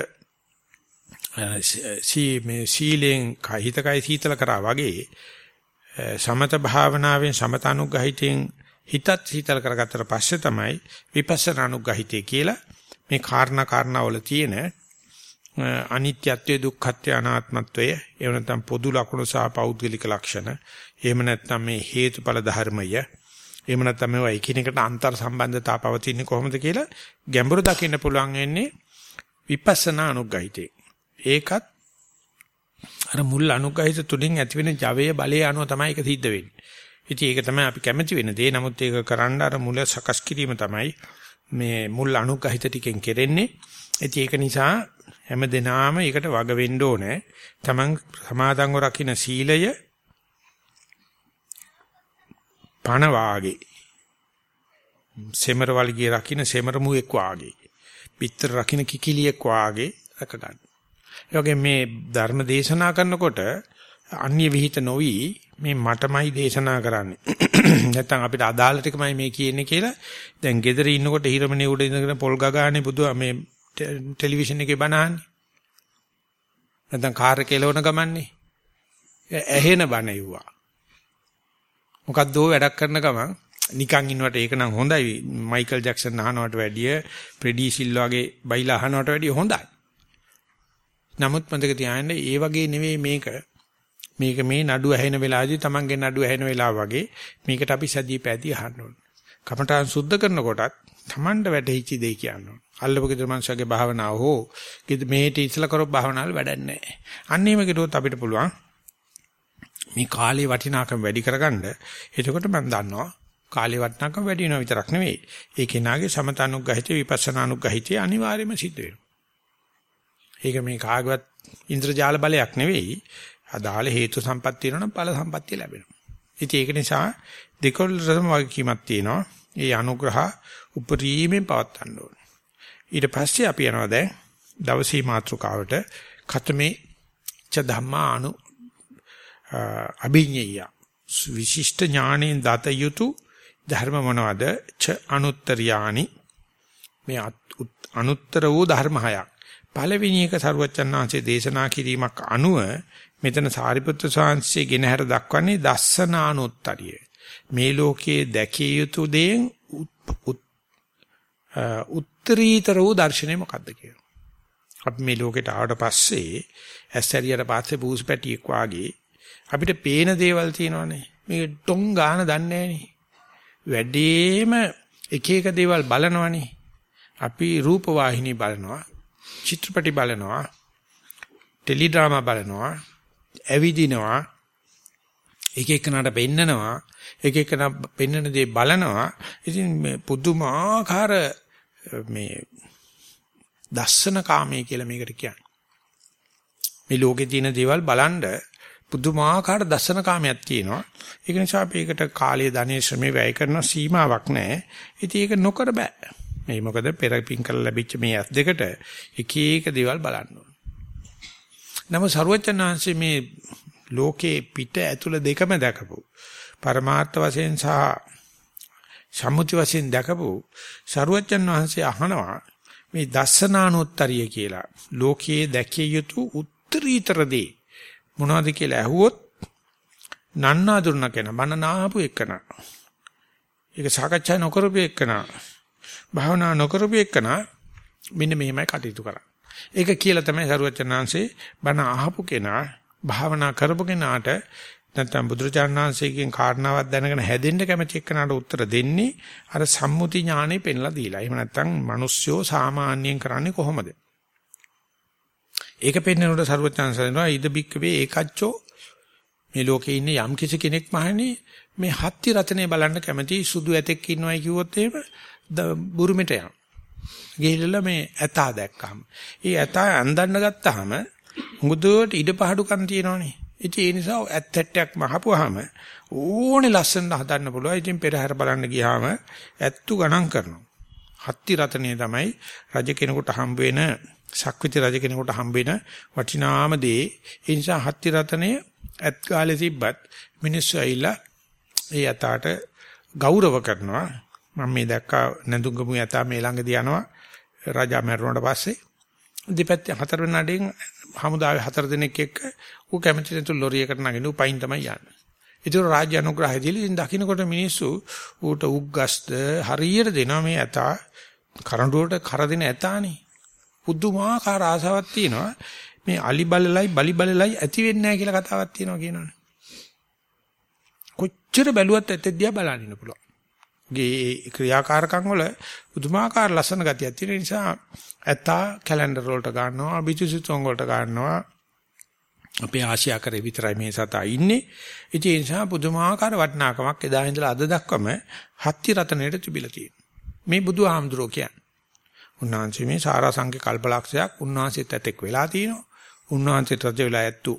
සී මේ සීලෙන් හිතකයි සීතල කරා වගේ සමත භාවනාවෙන් සමතනුග්‍රහිතෙන් හිතත් සීතල කරගත්තට පස්සේ තමයි විපස්සනානුග්‍රහිතය කියලා මේ කාරණා කාරණාවල තියෙන අනිත්‍යත්වයේ දුක්ඛත්වයේ අනාත්මත්වයේ එහෙම නැත්නම් පොදු ලක්ෂණ සහ පෞද්ගලික ලක්ෂණ එහෙම නැත්නම් මේ හේතුඵල ධර්මය එහෙම නැත්නම් මේවා එකිනෙකට අන්තර් සම්බන්ධතා පවතින්නේ කොහොමද කියලා ගැඹුරු දකින්න පුළුවන් වෙන්නේ විපස්සනා අනුග්‍රහිතේ ඒකත් අර මුල් අනුග්‍රහිත තුලින් ඇතිවෙන ජවයේ බලය අනුව තමයි ඒක සිද්ධ වෙන්නේ. ඉතින් ඒක තමයි අපි කැමති වෙන දේ. නමුත් ඒක කරන්න අර මුල සකස් කිරීම තමයි මේ මුල් අනුග්‍රහිත ටිකෙන් කෙරෙන්නේ. ඉතින් ඒක නිසා හැම දිනාම ඒකට වග වෙන්න ඕනේ. Taman සමාදන්ව රකින්න සීලය පණ වාගේ. සෙමර වලිගේ රකින්න සෙමර මුවෙක් වාගේ. පිටර රකින්න කිකිලියෙක් වාගේ රක ගන්න. ඒ වගේ මේ ධර්ම දේශනා කරනකොට අන්‍ය විಹಿತ නොවි මේ මටමයි දේශනා කරන්නේ. නැත්තම් අපිට අදාළ ටිකමයි මේ කියන්නේ කියලා දැන් ගෙදර ඉන්නකොට හිරමනේ උඩ ඉඳගෙන පොල් ගගානේ බුදු මේ ටෙලිවිෂන් එකේ බනහන්නේ. නැත්තම් කාර් එකේ එලවන ගමන්නේ. ඇහෙන බන එව්වා. මොකද්ද වැඩක් කරන ගමන් නිකන් ඉන්නවට ඒක නම් හොඳයි මයිකල් ජැක්සන් අහනවට වැඩිය ප්‍රෙඩි සිල්වාගේ බයිලා අහනවට වැඩිය හොඳයි. නමුත් මතක තියාගන්න ඒ වගේ නෙවෙයි මේක. මේක මේ නඩු ඇහෙන වෙලාවදී Tamange නඩු ඇහෙන වෙලාව වගේ මේකට අපි සැදී පැදී අහන්න ඕන. කමඨාන් සුද්ධ කරනකොටත් Tamanට වැටහිච්ච දෙය කියන්න ඕන. අල්ලපු ගෙදර මනුස්සයගේ භාවනාව හෝ ගෙද මේට ඉස්සලා කරොත් භාවනාවල් වැඩක් නැහැ. අන්න එහෙම කිරුවොත් අපිට පුළුවන් මේ කාලේ වටිනාකම වැඩි කරගන්න. එතකොට මම දන්නවා කාලේ වටිනාකම වැඩි වෙනවා විතරක් නෙවෙයි. ඒ කෙනාගේ සමතනුග්‍රහිත විපස්සනානුග්‍රහිතය අනිවාර්යයෙන්ම සිද්ධ වෙනවා. ඒක මේ කාගවත් ඉන්ද්‍රජාල බලයක් නෙවෙයි. අදාළ හේතු සම්පත් තියෙනවා නම් ඵල සම්පත්තිය ලැබෙනවා. ඉතින් ඒක නිසා දෙකොල්ලටම වගකීමක් තියෙනවා. ඒ අනුග්‍රහ උපරිමයෙන් පවත්වන්න ඕනේ. ඊට පස්සේ අපි යනවා දැන් දවසේ මාතෘකාවට කතමේ ච ධම්මා අනු අභිඤ්ඤය විශිෂ්ට ඥාණයෙන් දත යුතු ධර්ම මොනවද ච අනුත්තරියානි මේ අනුත්තර වූ ධර්ම හයක් පළවෙනි එක සරුවච්චන්හන්සේ දේශනා කිරීමක් අනුව මෙතන සාරිපුත්‍ර සාංශයේ ගෙනහැර දක්වන්නේ දස්සනානුත්තරිය. මේ ලෝකයේ දැකිය යුතු දේන් උත්තරීතර වූ දර්ශනය මොකද්ද කියලා. අපි මේ ලෝකෙට ආවට පස්සේ ඇස්සරියට පස්සේ බූස් පැටියෙක් වාගේ අපිට පේන දේවල් තියෙනවානේ. මේක ටොං ගාන දන්නේ වැඩිම එක එක දේවල් බලනවනේ. අපි රූප වාහිනී බලනවා, චිත්‍රපටි බලනවා, ටෙලි ඩ්‍රාමා බලනවා, ඇවිදිනවා, එක එකනට පෙන්නනවා, එක එකන පෙන්නන දේ බලනවා. ඉතින් මේ පුදුමාකාර මේ දස්සන කාමයේ කියලා මේකට කියන්නේ. මේ ලෝකේ තියෙන දේවල් බලන්ඩ පුදුමාකාර දස්සන කාමයක් තියෙනවා. ඒක නිසා අපි ඒකට කාලය ධනෙ ශ්‍රමේ වැය කරන සීමාවක් නැහැ. ඉතින් ඒක නොකර බෑ. මේ මොකද පෙර පිං කරලා ලැබිච්ච මේ ඇස් දෙකට එක එක දේවල් බලන්න ඕන. නමුත් ਸਰුවචනාංශයේ මේ ලෝකේ පිට ඇතුළ දෙකම දැකපු පරමාර්ථ වශයෙන් සහ සම්මුති වශයෙන් දැකපු ਸਰුවචන් වහන්සේ අහනවා මේ දස්සනානෝත්තරිය කියලා. ලෝකයේ දැකිය යුතු උත්තරීතර දේ මොනවද කියලා ඇහුවොත් නන්නාඳුරන කෙනා මන නාහපු එකනා. ඒක සාකච්ඡා නොකරපු එකනා. භාවනා නොකරපු එකනා මෙන්න මෙහෙමයි කටයුතු කරන්නේ. ඒක කියලා තමයි සරුවචනාංශේ බණ අහපු කෙනා භාවනා කරපු කෙනාට නැත්නම් බුදුරජාණන් වහන්සේගෙන් කාරණාවක් දැනගෙන හැදෙන්න කැමති එක්කනට උත්තර දෙන්නේ අර සම්මුති ඥානෙ පෙන්ලා දීලා. එහෙම නැත්නම් මිනිස්සුયો සාමාන්‍යයෙන් කරන්නේ කොහොමද? ඒක පෙන්වනකොට සරුවචනාංශ දෙනවා ඉද බික්කවේ ඒකච්චෝ මේ ලෝකේ ඉන්න යම් කිසි කෙනෙක් මහන්නේ මේ හත්ති රතනේ බලන්න කැමති සුදු ඇතෙක් ඉන්නවයි කිව්වොත් එහෙම බුරුමිට යනවා. ගිහිල්ලා මේ ඇතා දැක්කම. ඒ ඇතා අඳන්න ගත්තාම මුදුවට ඉඩ පහඩුකම් තියෙනවනේ. ඉතින් ඒ නිසා ඇත්තට්ටයක් මහපුවාම ඕනේ ලස්සනට හදන්න පුළුවන්. ඉතින් පෙරහැර බලන්න ගියාම ඇත්තු ගණන් කරනවා. හත්ති රතනේ තමයි රජ කෙනෙකුට හම්බ වෙන සක්විති රජ කෙනෙකුට හම්බ වෙන වටිනාම දේ. ඒ නිසා හත්ති රතනේ ඇත් ගාලේ තිබ්බත් මිනිස්සු ඇවිල්ලා ඒ යතාට ගෞරව කරනවා. මම මේ දැක්කා නැඳුම්ගමු යතා මේ ළඟදී යනවා රජා මැරුණාට පස්සේ දෙපැත්තේ හතර වෙන නඩෙන් හමුදාවේ හතර දෙනෙක් එක්ක ඌ කැමති නැතු ලොරියකට නගින ඌ පයින් තමයි යන්නේ. ඒතර රාජ්‍ය අනුග්‍රහය දීලා ඉතින් දකින්නකොට මිනිස්සු ඌට උග්ගස්ද හරියට දෙනවා මේ ඇතා කරඬුවට කර දෙන ඇතානේ. පුදුමාකාර ආසාවක් තියෙනවා. මේ අලි බලලයි බලි බලලයි ඇති වෙන්නේ නැහැ කියලා කතාවක් තියෙනවා කියනවනේ. කොච්චර බැලුවත් ඇත්තදියා බලන්න ඉන්න පුළුවන්. ගේ ක්‍රියාකාරකම් වල පුදුමාකාර ලස්සන ගතියක් තියෙන නිසා ඇත්තා කැලෙන්ඩර් වලට ගන්නවා බිතුසිතුන් වලට ගන්නවා. අපේ ආසියා කරේ විතරයි මේ සතා ඉන්නේ. ඉතින් ඒ නිසා පුදුමාකාර වටිනාකමක් එදා ඉඳලා අද දක්වම හත්ති රතනයේ තිබිලා තියෙනවා. මේ බුදුහාමුදුරෝ කියන්නේ. උන්වහන්සේ මේ සාරාංශික කල්පලක්ෂයක් උන්වහන්සේත් ඇතෙක් වෙලා තිනවා උන්වහන්සේට රජ වෙලා ඇත්තු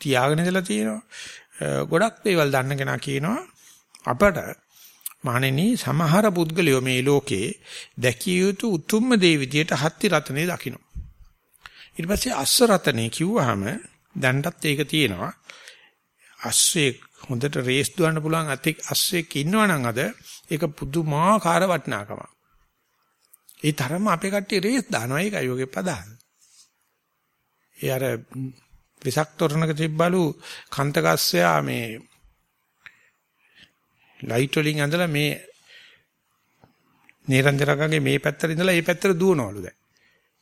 තියාගෙන ඉඳලා තියෙනවා. ගොඩක් දේවල් දන්න කෙනා කියනවා අපට මහණෙනි සමහර පුද්ගලයෝ මේ ලෝකේ දැකිය යුතු උතුම්ම දේ විදියට හත්ති රතනේ දකින්න. ඊට පස්සේ අස්ස රතනේ කිව්වහම දැන්ටත් ඒක තියෙනවා. අස්සේ හොඳට රේස් දුවන්න පුළුවන් අතෙක් අස්සෙක් ඉන්නවනම් අද ඒක පුදුමාකාර වටිනාකමක්. ඒ තරම අපේ කට්ටිය රේස් දානවා ඒකයි යෝගේ පදාන. ඒ අර විසක් තොරණක තිබ්බලු කන්තකස්සයා මේ ලයිට් වලින් ඇඳලා මේ නේරන්දරකගේ මේ පැත්තට ඉඳලා මේ පැත්තට දුවනවලු දැන්.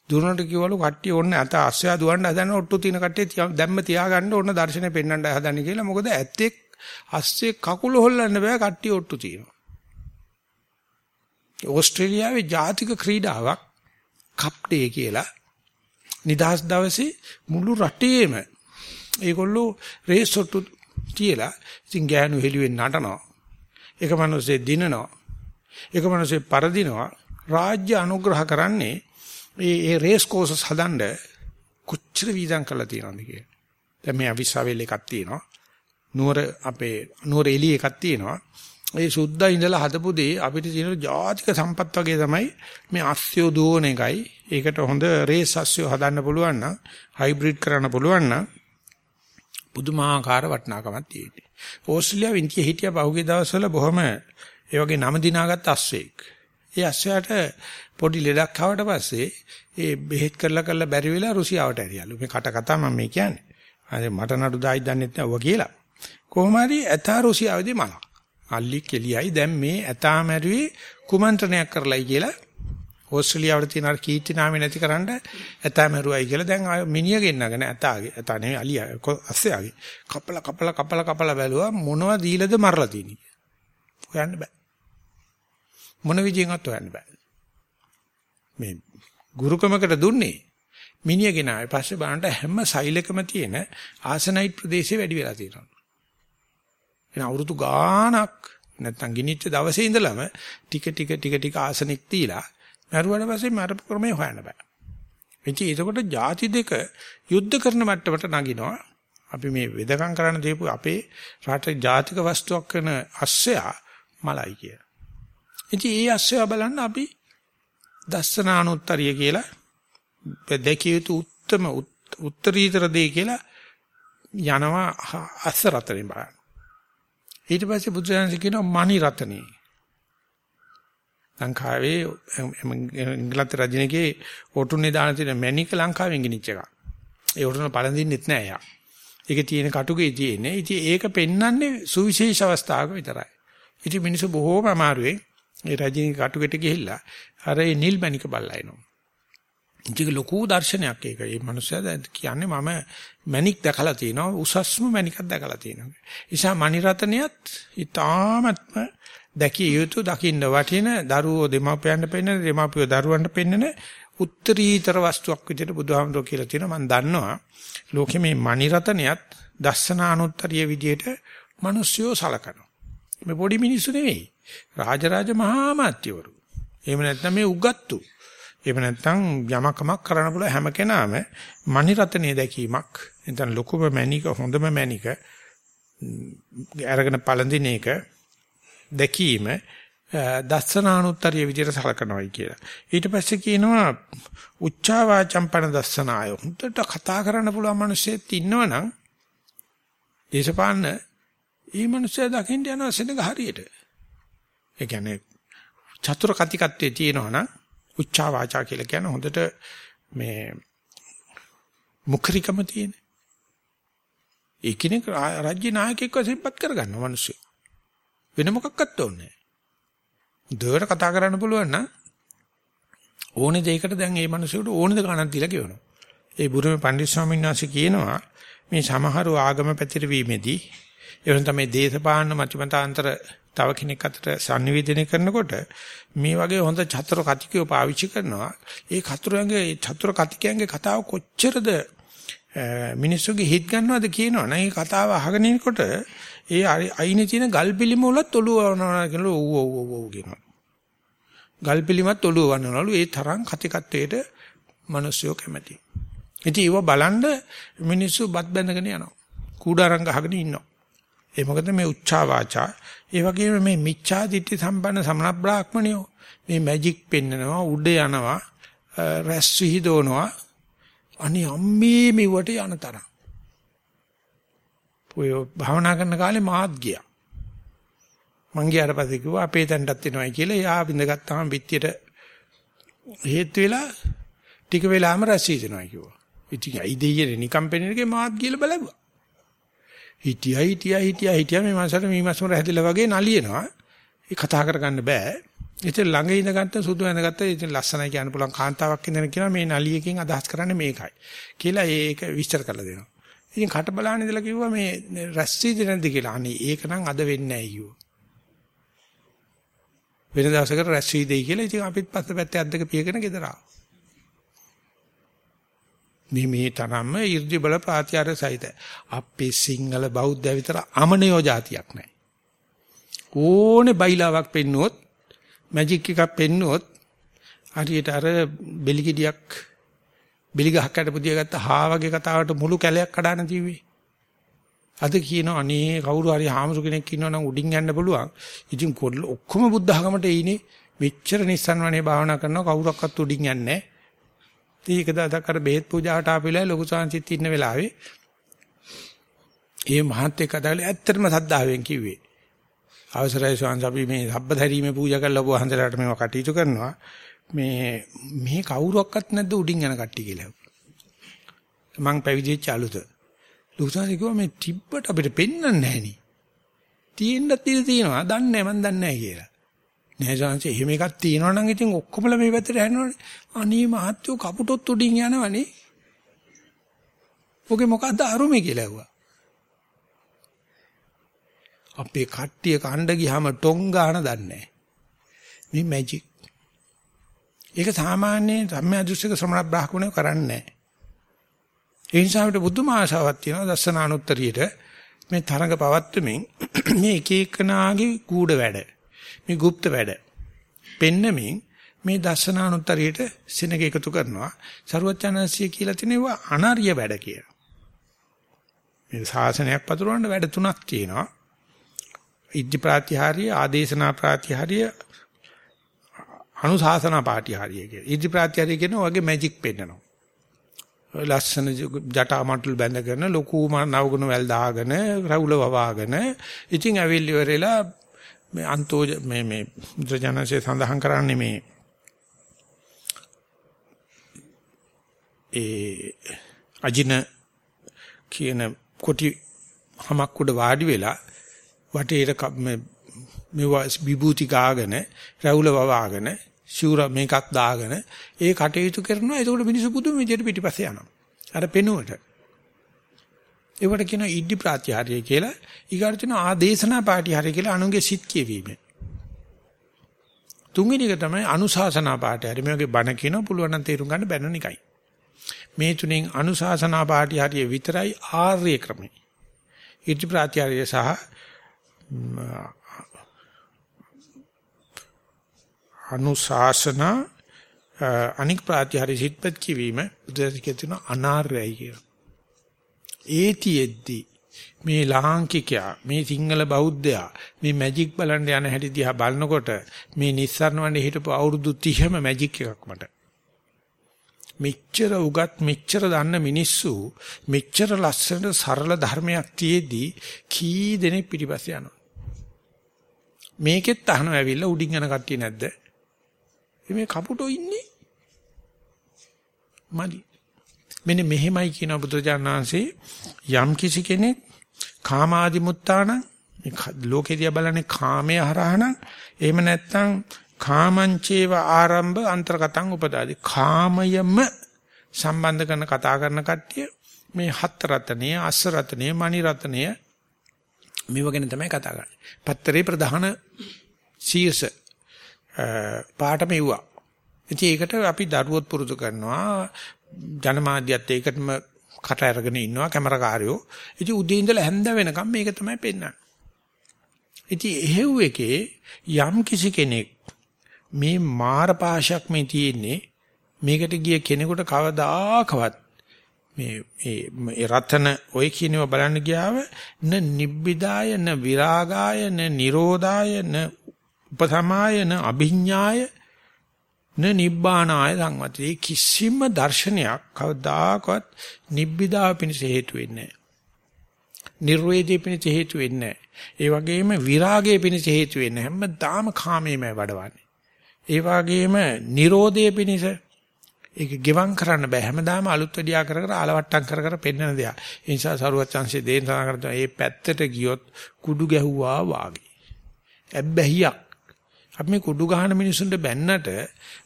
දුවනට කිව්වලු කට්ටිය ඕන්න අත අස්සයා දුවන්න හදන ඔට්ටු තියෙන කට්ටිය දැම්ම තියාගන්න ඕන දර්ශනේ පෙන්වන්න හදන කියලා. මොකද ඇත්තෙක් අස්සේ කකුල හොල්ලන්න බෑ කට්ටිය ඔට්ටු තියෙනවා. ඕස්ට්‍රේලියාවේ ජාතික ක්‍රීඩාවක් කප් ඩේ කියලා නිදහස් දවසේ මුළු රටේම ඒගොල්ලෝ රේස් ඔට්ටු තියලා ඉතින් ගෑනු හෙළුවෙන් නටනවා එක මිනිස්සේ දිනනවා. එක මිනිස්සේ පරදිනවා. රාජ්‍ය අනුග්‍රහ කරන්නේ මේ ඒ රේස් කෝසස් හදන්න කොච්චර වීදම් කරලා තියෙනවද කියලා. දැන් මේ අවිස්සාවෙල් එකක් තියෙනවා. නුවර අපේ නුවර එළිය එකක් තියෙනවා. ඒ සුද්දා ඉඳලා හදපු දේ අපිට තියෙන ජාතික සම්පත් වගේ තමයි මේ අස්සියෝ දුවන එකයි. ඒකට හොඳ රේස් අස්සියෝ හදන්න පුළුවන් නම් හයිබ්‍රිඩ් කරන්න පුළුවන් නම් පුදුමාකාර වටිනාකමක් තියෙනවා. ඕස්ට්‍රේලියාවෙන් කිය හිටියා පහුගිය දවස්වල බොහොම ඒ වගේ නම දිනාගත් අස්සෙක්. ඒ අස්සයාට පොඩි ලෙඩක් ආවට පස්සේ ඒ බෙහෙත් කරලා කරලා බැරි වෙලා රුසියාවට ඇරියලු. මේ කට කතා මම මේ කියන්නේ. අර මට නඩු දායි දන්නෙත් නැවුවා කියලා. කොහොම හරි ඇතා රුසියාවේදී මල. අල්ලි කෙලියයි දැන් මේ ඇතා මැරුවේ කුමන්ත්‍රණයක් කරලයි කියලා ඕස්ට්‍රේලියාවට තියෙන අර කීර්ති නාමය නැතිකරන්න ඇතා මරුවයි කියලා. දැන් මිනිහ ගෙන්නගෙන ඇතාගේ ඇතා නෙවෙයි අලියා අස්සයාගේ කපලා කපලා කපලා කපලා බැලුවා මොනවද දීලාද මරලා තියෙන්නේ හොයන්න බෑ. මොන විදියෙන්වත් හොයන්න බෑ. මේ ගුරුකමකට දුන්නේ මිනිහ ගෙනාවේ පස්සේ බලන්න හැම සෛලකම තියෙන ආසනයිට් ප්‍රදේශේ වැඩි වෙලා තියෙනවා. එන අවුරුදු ගාණක් නැත්තම් ගිනිච්ච දවසේ ඉඳලම ටික ටික ටික ටික ආසනෙක් තියලා මරුවාට පස්සේ මරපු ක්‍රමය හොයන්න බෑ. ඉතින් ඒකකොට ಜಾති දෙක යුද්ධ කරන මට්ටමට නගිනවා. අපි මේ වෙදකම් කරන්න දීපු අපේ රටේ ජාතික වස්තුවක් කරන අස්සයා මලයි කිය. ඉතින් ඒ අස්සයා බලන්න අපි දස්සනානුත්තරිය කියලා දෙකිය යුතු උත්තම උත්තරීතර දෙය කියලා යනවා අස්ස රතනේ බලන්න. ඊට පස්සේ බුදුසසුන කියනවා මණි රතනේ. ලංකාවේ ඉංග්‍රීසි රජිනකේ ඔටුනේ දාන තියෙන මැණික ලංකාවෙන් ගෙනිච්ච එක. ඒ ඔටුන පළඳින්නෙත් නෑ යා. ඒකේ තියෙන කටුකේ තියෙන්නේ. ඉතින් ඒක පෙන්වන්නේ සුවිශේෂ අවස්ථාවක විතරයි. ඉතින් මිනිස්සු බොහෝම අමාරුවෙන් ඒ රජිනී කටුකෙට ගිහිල්ලා අර ඒ නිල් මණික බල්ලා එනවා. ඉතින් ලොකු දර්ශනයක් ඒක. මේ මිනිස්සයා කියන්නේ මම මණික් දැකලා තියෙනවා උසස්ම මණිකක් දැකලා තියෙනවා. නිසා මණිරතනියත් ඊටාමත්ම දැකිය යුතු දකින්න වටින දරුවෝ දෙමාපියන්ට පෙන්නන දෙමාපියෝ දරුවන්ට පෙන්නන උත්තරීතර වස්තුවක් විදිහට බුදුහාමුදුරුවෝ කියලා තියෙනවා. මම දන්නවා ලෝකෙ මේ මණිරතනියත් දස්සනානුත්තරිය විදිහට මිනිස්සුયો සලකනවා. මේ පොඩි මිනිස්සු නෙවෙයි. රාජරාජ මහා මාත්‍යවරු. එහෙම නැත්නම් මේ උගත්තු. එහෙම නැත්නම් යමකමක් කරන්න පුළුවන් හැම කෙනාම මණිරතනේ දැකීමක්. නැත්නම් ලොකුම මැණික හොඳම මැණික අරගෙන පළඳින එක දැකීම දස්සනානුත්තරිය විදිහට සලකනවායි කියලා. ඊට පස්සේ කියනවා උච්චා වාචම්පන දස්සනාය. හොඳට කතා කරන්න පුළුවන් මිනිස්සෙක් ඉන්නවනම් දේශපාලන ඒ මිනිස්සයා දකින්න යනවා සෙනග හරියට. ඒ කියන්නේ චතුර කතිකත්වයේ තියෙනවනම් උච්චා වාචා කියලා කියන හොඳට මේ මුඛරිකම තියෙන. ඒ කෙනෙක් රාජ්‍ය නායකයෙක් වශයෙන්පත් කරගන්න මිනිස්සු. වෙන මොකක්වත් ඕනේ නැහැ. කතා කරන්න පුළුවන් නම් ඕනේ දෙයකට දැන් මේ මිනිස්සුන්ට ඕනේ ගණන් දීලා කියනවා. ඒ බුරුමේ පණ්ඩිත ස්වාමීන් වහන්සේ කියනවා මේ සමහරු ආගම පැතිරවීමේදී එවන තමයි දේශපාලන මතිමතාන්තර තව කෙනෙක් අතට sannivedana කරනකොට මේ වගේ හොඳ චතුර කතිකයෝ පාවිච්චි කරනවා. ඒ කතුරුන්ගේ චතුර කතිකයන්ගේ කතාව කොච්චරද මිනිස්සුගේ හිත ගන්නවද කියනවනේ. මේ කතාව අහගෙන ඉනකොට ඒ අයිනේ තියෙන ගල් පිළිම වලත් ඔළුව වනවා කියලා ඔව් ඔව් ඔව් ඔව් කියනවා. ගල් පිළිමත් ඔළුව වන්නවලු ඒ තරම් කතිකත්වයට මිනිස්සු කැමති. ඉතින් ඒව බලන්න මිනිස්සු බත් බැඳගෙන යනවා. කූඩාරම් ගහගෙන ඉන්නවා. ඒ මොකද මේ උච්චා වාචා ඒ වගේම මේ මිච්ඡා දිට්ඨි සම්පන්න සමන බ්‍රාහ්මණයෝ මේ මැජික් පෙන්නනවා උඩ යනවා රැස් විහිදවනවා අනි අම්මේ මෙවට යන තරම් ඔය භාවනා කරන කාලේ මාත් ගියා මං ගියාට පස්සේ කිව්වා අපේ තැනටත් එනවයි කියලා එයා බින්දගත්තාම පිටියට හේතු වෙලා ටික වෙලාම රැස් විහිදෙනවා කිව්වා ඉතින් අයි දෙයියනේ නිකම් පෙන්නන එකේ මාත් කියලා බලුවා හිටියා හිටියා හිටියා හිටියා මේ මාසට මේ මාසම රැහැදිලා වගේ නලියනවා. ඒ කතා කරගන්න බෑ. ඉතින් ළඟ ඉඳගත්ත සුදු ඇඳගත්ත ඉතින් ලස්සනයි කියන්න පුළුවන් කාන්තාවක් ඉඳන කියනවා මේ නලියකින් අදහස් කරන්නේ මේකයි. කියලා ඒක විස්තර කරලා දෙනවා. ඉතින් කට බලන්න ඉඳලා කිව්වා මේ රැස්සීද නැද්ද කියලා. අනේ ඒක නම් අද වෙන්නේ නැහැ අයියෝ. වෙන දවසකට රැස්සීදයි කියලා ඉතින් අපිත් පස්ස පැත්තේ අද්දක පියගෙන ගෙදර මේ මේ තරම්ම 이르දි බල ප්‍රාතිහාර්ය සහිත අපේ සිංහල බෞද්ධ විතර අමනියෝ જાතියක් නැහැ. ඕනේ බයිලාවක් පෙන්නුවොත් මැජික් එකක් පෙන්නුවොත් හරියට අර බෙලිගෙඩියක් බෙලි ගහක් යට පුදිය ගත්ත හා වගේ කතාවට මුළු කැලයක් කඩාන තිබ්බේ. අද කියනවා අනේ කවුරු හරි හාමුදුර කෙනෙක් ඉන්නවා නම් උඩින් යන්න පුළුවන්. ඉතින් ඔක්කොම බුද්ධ ධර්මයට එයිනේ මෙච්චර නිස්සන් වනේ භාවනා කරනවා කවුරක්වත් උඩින් යන්නේ නැහැ. ඒක දාදක් අර බෙහෙත් පූජාවට ආපෙලා ලොකු සංසිත් ඉන්න වෙලාවේ ඒ මහත් එක්ක අදගල ඇත්තටම සද්ධාවෙන් කිව්වේ. අවසරයි ස්වාමීන් අපි මේ සබ්බධරීමේ පූජා කරලා ඔබ හන්දලට මේව කටයුතු කරනවා. මේ මේ කවුරුවක්වත් නැද්ද උඩින් යන කට්ටිය කියලා. මං පැවිදිච්ච අලුත. ලුකුසාරි කිව්වා මේ තිබ්බට අපිට පෙන්වන්නේ නැහැ නේ. තියෙන්නත් තියෙනවා. දන්නේ නැහැ මන් දන්නේ නැහැ කියලා. නෑ සංසි එහෙම එකක් තියෙනවා නම් ඉතින් ඔක්කොමලා මේ පැත්තට හැරෙනවනේ. අනේ මහත්තයෝ කපුටොත් උඩින් යනවනේ. ඔගේ මොකද්ද අරුමේ කියලා ඇහුවා. අපේ කට්ටිය කණ්ඩ ගියාම ටොං ගාන දන්නේ මේ මැජික්. ඒක සාමාන්‍ය සම්මිය දෘෂ්ටික ශ්‍රමණ බ්‍රාහ්මණය කරන්නේ නැහැ. ඒ නිසා අපිට බුදුම ආශාවක් තියෙනවා දස්සනානුත්තරියට මේ තරඟ පවත්වමින් මේ එක එකනාගේ කූඩ වැඩ මේ গুপ্ত වැඩ පෙන්නමින් මේ දස්සනානුත්තරියට සිනක එකතු කරනවා. ਸਰුවචනන්සිය කියලා තිනේවා අනාර්ය වැඩ කියලා. මේ ශාසනයක් පතුරවන්න වැඩ තුනක් තියෙනවා. ඉද්ධි ප්‍රාතිහාර්ය ආදේශනා ප්‍රාතිහාර්ය අනුශාසනා පාටිහාර්ය කියලා. ඉද්ධි ප්‍රාතිහාර්ය කියන වගේ මැජික් පෙන්නනවා. ලස්සන ජටා මට්ටල් බැඳගෙන ලොකු නවගුණ වැල් දාගෙන රවුල වවාගෙන ඉතින් ඇවිල්ලි ඉවරලා මේ අන්තෝ මේ මේ බුද්ධජනසේ සඳහන් කරන්නේ මේ ඒ අජින කියන කොටි හමක් උඩ වාඩි වෙලා වටේට මේ මෙවවා විභූති ගාගෙන රැවුල වවාගෙන ශූර මේකක් දාගෙන ඒ කටයුතු කරනවා. එතකොට මිනිස්සු පුදුම විදියට පිටිපස්සේ යනවා. අර පෙනුවට. ඒවට කියන ඉද්ධි ප්‍රත්‍යහාරය කියලා ඊගාට කියන ආදේශනා පාටිහාරය කියලා අනුගේ සිත් කියවීම තුන්වෙනි එක තමයි අනුශාසනා පාටිහාරය. මේ වගේ බණ කියන පුළුවන් නම් තේරුම් ගන්න බැන නිකයි මේ තුනෙන් අනුශාසනා පාටිහාරය විතරයි ආර්ය ක්‍රමය. ඉද්ධි ප්‍රත්‍යහාරය සහ අනුශාසන අනික් ප්‍රත්‍යාරය සිත්පත් කිවීම බුදුදහමේ තියෙන අනාර්යයි කියන. ඒතිෙද්දී මේ ලාංකිකයා මේ සිංහල බෞද්ධයා මේ මැජික් බලන්න යන හැටි දිහා බලනකොට මේ නිස්සාරණ වන්නේ හිටපු අවුරුදු 30ම මැජික් එකක් මට. මෙච්චර උගත් මෙච්චර දන්න මිනිස්සු මෙච්චර ලස්සන සරල ධර්මයක් තියේදී කී දෙනෙක් පිටිපස්සේ යනවා. මේකෙත් අහනවා ඇවිල්ලා උඩින් යන කට්ටිය නැද්ද? මේ කපුටෝ ඉන්නේ. මදි. මෙන්න මෙහෙමයි කියන බුදුරජාණන් වහන්සේ යම් කිසි කෙනෙක් කාමාදි මුත්තාන ලෝකේ දිහා බලන්නේ කාමයේ හරහාන එහෙම නැත්නම් කාමංචේව ආරම්භ අන්තර්ගතං උපදාදි කාමයම සම්බන්ධ කරන කතා කරන කට්ටිය මේ හත් රතනය අස් රතනය මණි රතනය මේව ගැන තමයි කතා කරන්නේ. පත්තරේ ප්‍රධාන සීස පාට මෙව්වා. ඉතින් ඒකට අපි දරුවොත් පුරුදු කරනවා ජනමාධ්‍යත් ඒකටම කට අරගෙන ඉන්නවා කැමරාකාරයෝ. ඉතින් උදේ ඉඳලා හැන්ද වෙනකම් මේක තමයි පෙන්වන්නේ. ඉතින් එහෙව් එකේ යම් කිසි කෙනෙක් මේ මාර පාශයක් මේ තියෙන්නේ මේකට ගිය කෙනෙකුට කවදාකවත් මේ මේ රතන ඔය කියනව බලන්න ගියාව න නිබ්බිදාය න විරාගාය න නිරෝධාය න උපසමාය න අභිඥාය න නිබ්බානාය සංවතේ කිසිම දර්ශනයක් කවදාකවත් නිබ්බිදාව පිණිස හේතු වෙන්නේ නැහැ. නිර්වේදයේ පිණිස හේතු වෙන්නේ නැහැ. ඒ වගේම විරාගයේ පිණිස හේතු වෙන්නේ හැමදාම කාමයේමයි වඩවන්නේ. ඒ වගේම Nirodhaye පිණිස ඒක ගෙවම් කරන්න බෑ හැමදාම අලුත් වැඩියා කර කර ආලවට්ටම් කර කර පෙන්වන දෙයක්. ඒ නිසා සරුවත් chance දෙන්න තරහ කරලා මේ පැත්තට ගියොත් කුඩු ගැහුවා වාගේ. ඇබ්බැහියක් අපි මේ කුඩු ගහන මිනිසුන්ට බැන්නට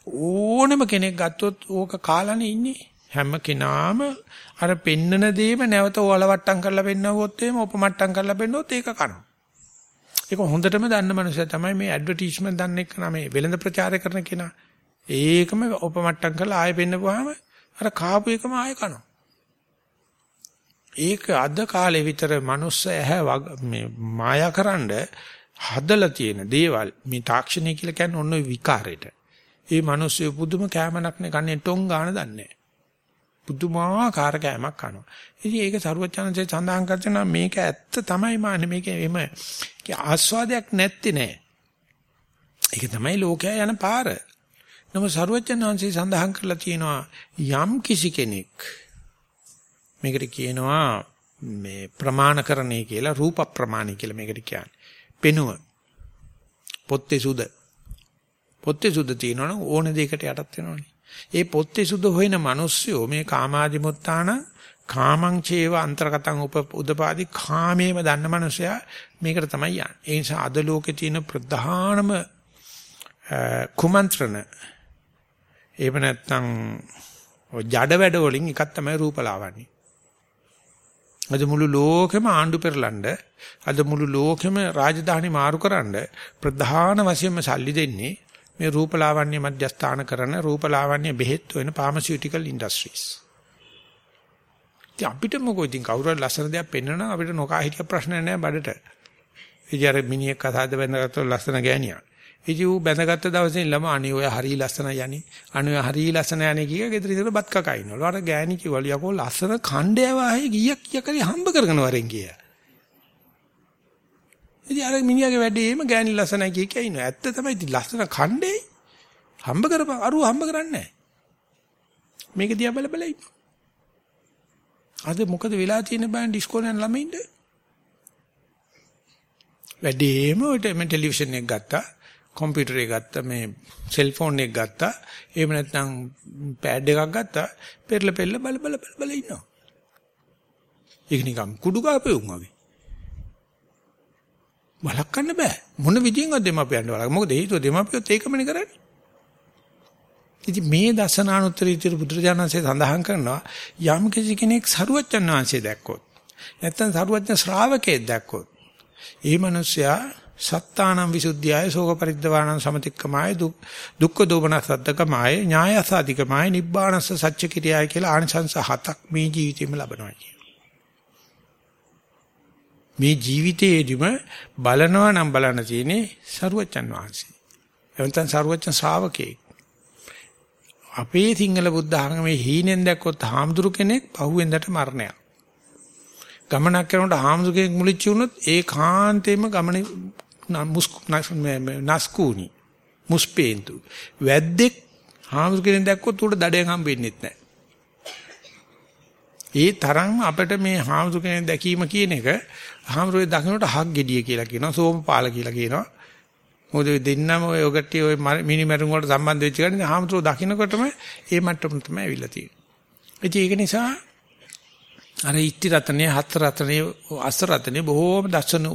ඕනම කෙනෙක් ගත්තොත් ඕක කාලානේ ඉන්නේ. හැම කෙනාම අර පෙන්නන දේම නැවත ඔලවට්ටම් කරලා පෙන්නවොත් එහෙම උපමට්ටම් කරලා පෙන්නවොත් ඒක කනවා. ඒක හොඳටම දන්න මනුස්සය තමයි මේ ඇඩ්වර්ටයිස්මන්ට් දන්න එක නම වෙළඳ ප්‍රචාරය කරන කෙනා. ඒකම උපමට්ටම් කරලා ආයෙ පෙන්නපුවාම අර කාපු එකම ආයෙ කනවා. ඒක අද කාලේ විතර මනුස්ස ඇහැ මේ මායාකරනද හදලා තියෙන දේවල් මේ තාක්ෂණය කියලා කියන්නේ ඔන්න ඔය විකාරෙට. ඒ මිනිස්සු පුදුම කෑමනක් නේ කන්නේ ටොං ගාන දන්නේ පුදුමාකාර කෑමක් කනවා. ඉතින් ඒක සරුවචනන්සේ සඳහන් කරනවා මේක ඇත්ත තමයි මාන්නේ මේක එම ආස්වාදයක් නැත්තේ නෑ. ඒක තමයි ලෝකයා යන පාර. නමුත් සරුවචනන්සේ සඳහන් කරලා තියෙනවා යම් කිසි කෙනෙක් මේකට කියනවා මේ ප්‍රමාණකරණය කියලා රූප ප්‍රමාණය කියලා මේකට කියන්නේ. පෙනුම. පොත්තේ සුද. පොත්තේ සුද තියෙනවනම් ඕන දෙයකට යටත් වෙනවනේ. ඒ පොත්තේ සුද හොයන මිනිස්සුયો මේ කාමාදිමුත්තාන කාමං චේව අන්තර්ගතං උප උදපාදි කාමේම දන්න මිනිසයා මේකට තමයි යන්නේ. ඒ නිසා අද ලෝකේ තියෙන ප්‍රධානම කුමන්ත්‍රණ එහෙම නැත්නම් ජඩ වැඩ වලින් එකක් තමයි රූපලාවන්‍ය. අද මුළු ලෝකෙම ආණ්ඩු පෙරලන්න අද මුළු ලෝකෙම රාජධානි මාරුකරන්න ප්‍රධාන වශයෙන්ම සල්ලි දෙන්නේ මේ රූපලාවන්‍ය මධ්‍යස්ථාන කරන රූපලාවන්‍ය බෙහෙත් වෙන ෆාමසිටිකල් ඉන්ඩස්ට්‍රීස්. ඉතින් අපිට මොකෝ ඉතින් කවුරු හරි ලස්සන දෙයක් පෙන්වනවා අපිට නොකා හිටිය ප්‍රශ්න නැහැ බඩට. ඉතින් අර මිනිහෙක් කතාද බඳගත්තොත් ලස්සන ගෑණියක්. ඉතින් ඌ බැඳගත්ත දවසේ ළම අනේ ඔය හරිය ලස්සනයි යන්නේ. අනේ හරිය ලස්සන යන්නේ කිය ගෙදර ඉඳලා බත් කකා ඉන්නවලු. අර ගෑණි කිව්වලු යකෝ ලස්සන ඛණ්ඩය වාහේ ගියක් කියක් හරි හම්බ කරගෙන වරෙන් කිය. ඉතින් අර මිනිහාගේ වැඩේම ගෑණි ලස්සනයි කිය කිය ඉන්නවා. ඇත්ත තමයි ඉතින් ලස්සන ඛණ්ඩේ හම්බ කරපන් අරුව හම්බ කරන්නේ නැහැ. මේක දිහා බල බල ඉන්න. අද මොකද වෙලා තියෙන බෑන් ඩිස්කෝල යන ළමයින්ද? වැඩේම ඔය ටෙලිවිෂන් එක ගත්තා. කම්පියුටර් එක ගත්තා මේ සෙල්ෆෝන් එක ගත්තා එහෙම නැත්නම් පෑඩ් එකක් ගත්තා පෙරල පෙරල බල බල බල බල ඉන්නවා ඒක නිකම් කුඩු ගාපෙවුම් වගේ. වළක්වන්න බෑ. මොන විදියෙන්වත් දෙමාපියන්ට වළක්ව. මොකද හේතුව දෙමාපියොත් ඒකමනේ කරන්නේ. ඉතින් මේ දසනානුත්තරීතර බුදුරජාණන්සේ සඳහන් කරනවා යම් කිසි කෙනෙක් සරුවච්චන් වහන්සේ දැක්කොත් නැත්නම් සරුවච්චන් ශ්‍රාවකයෙක් දැක්කොත් ඒ මිනිසයා සත්තානම් විසුද්ධියයි ශෝක පරිද්දවාණං සමතික්කමාය දුක්ඛ දෝමනසද්දකමාය ඥායසාධිකමාය නිබ්බානස්ස සත්‍ය කිරියයි කියලා ආනිසංස හතක් මේ ජීවිතේම ලබනවා කියනවා. මේ ජීවිතේදිම බලනවා නම් බලන්න තියෙන්නේ සරුවච්චන් වහන්සේ. එවන්තන් සරුවච්චන් ශ්‍රාවකෙක්. අපේ සිංහල බුද්ධ ආගමේ හීනෙන් දැක්කොත් හාමුදුරු කෙනෙක් පහුවෙන්දට මරණයක්. ගමනක් කරනකොට හාමුදුරුවෙක් මුලිච්ච වුණොත් ඒ කාන්තේම ගමන නස්කූනි මුස්පේන්තු වැද්දෙක් හාමුදුරු කෙනෙක් දැක්කොත් උඩ දඩයන් හම්බෙන්නේ නැහැ. ඒ තරම් අපිට මේ හාමුදුරු කෙනෙක් දැකීම කියන එක හාමුදුරුවෝ දකින්නට හක් gediye කියලා කියනවා සෝමපාල කියලා කියනවා. මොකද දෙන්නම ඔය ඔගට්ටි ඔය මිනි මැරුම් වලට සම්බන්ධ වෙච්ච ගන්නේ හාමුදුරුවෝ දකින්නකොටම ඒ මට්ටම තමයි ඇවිල්ලා තියෙන්නේ. ඒක නිසා අර ඉත්‍ති රතනේ හත් රතනේ අස රතනේ බොහෝම දසන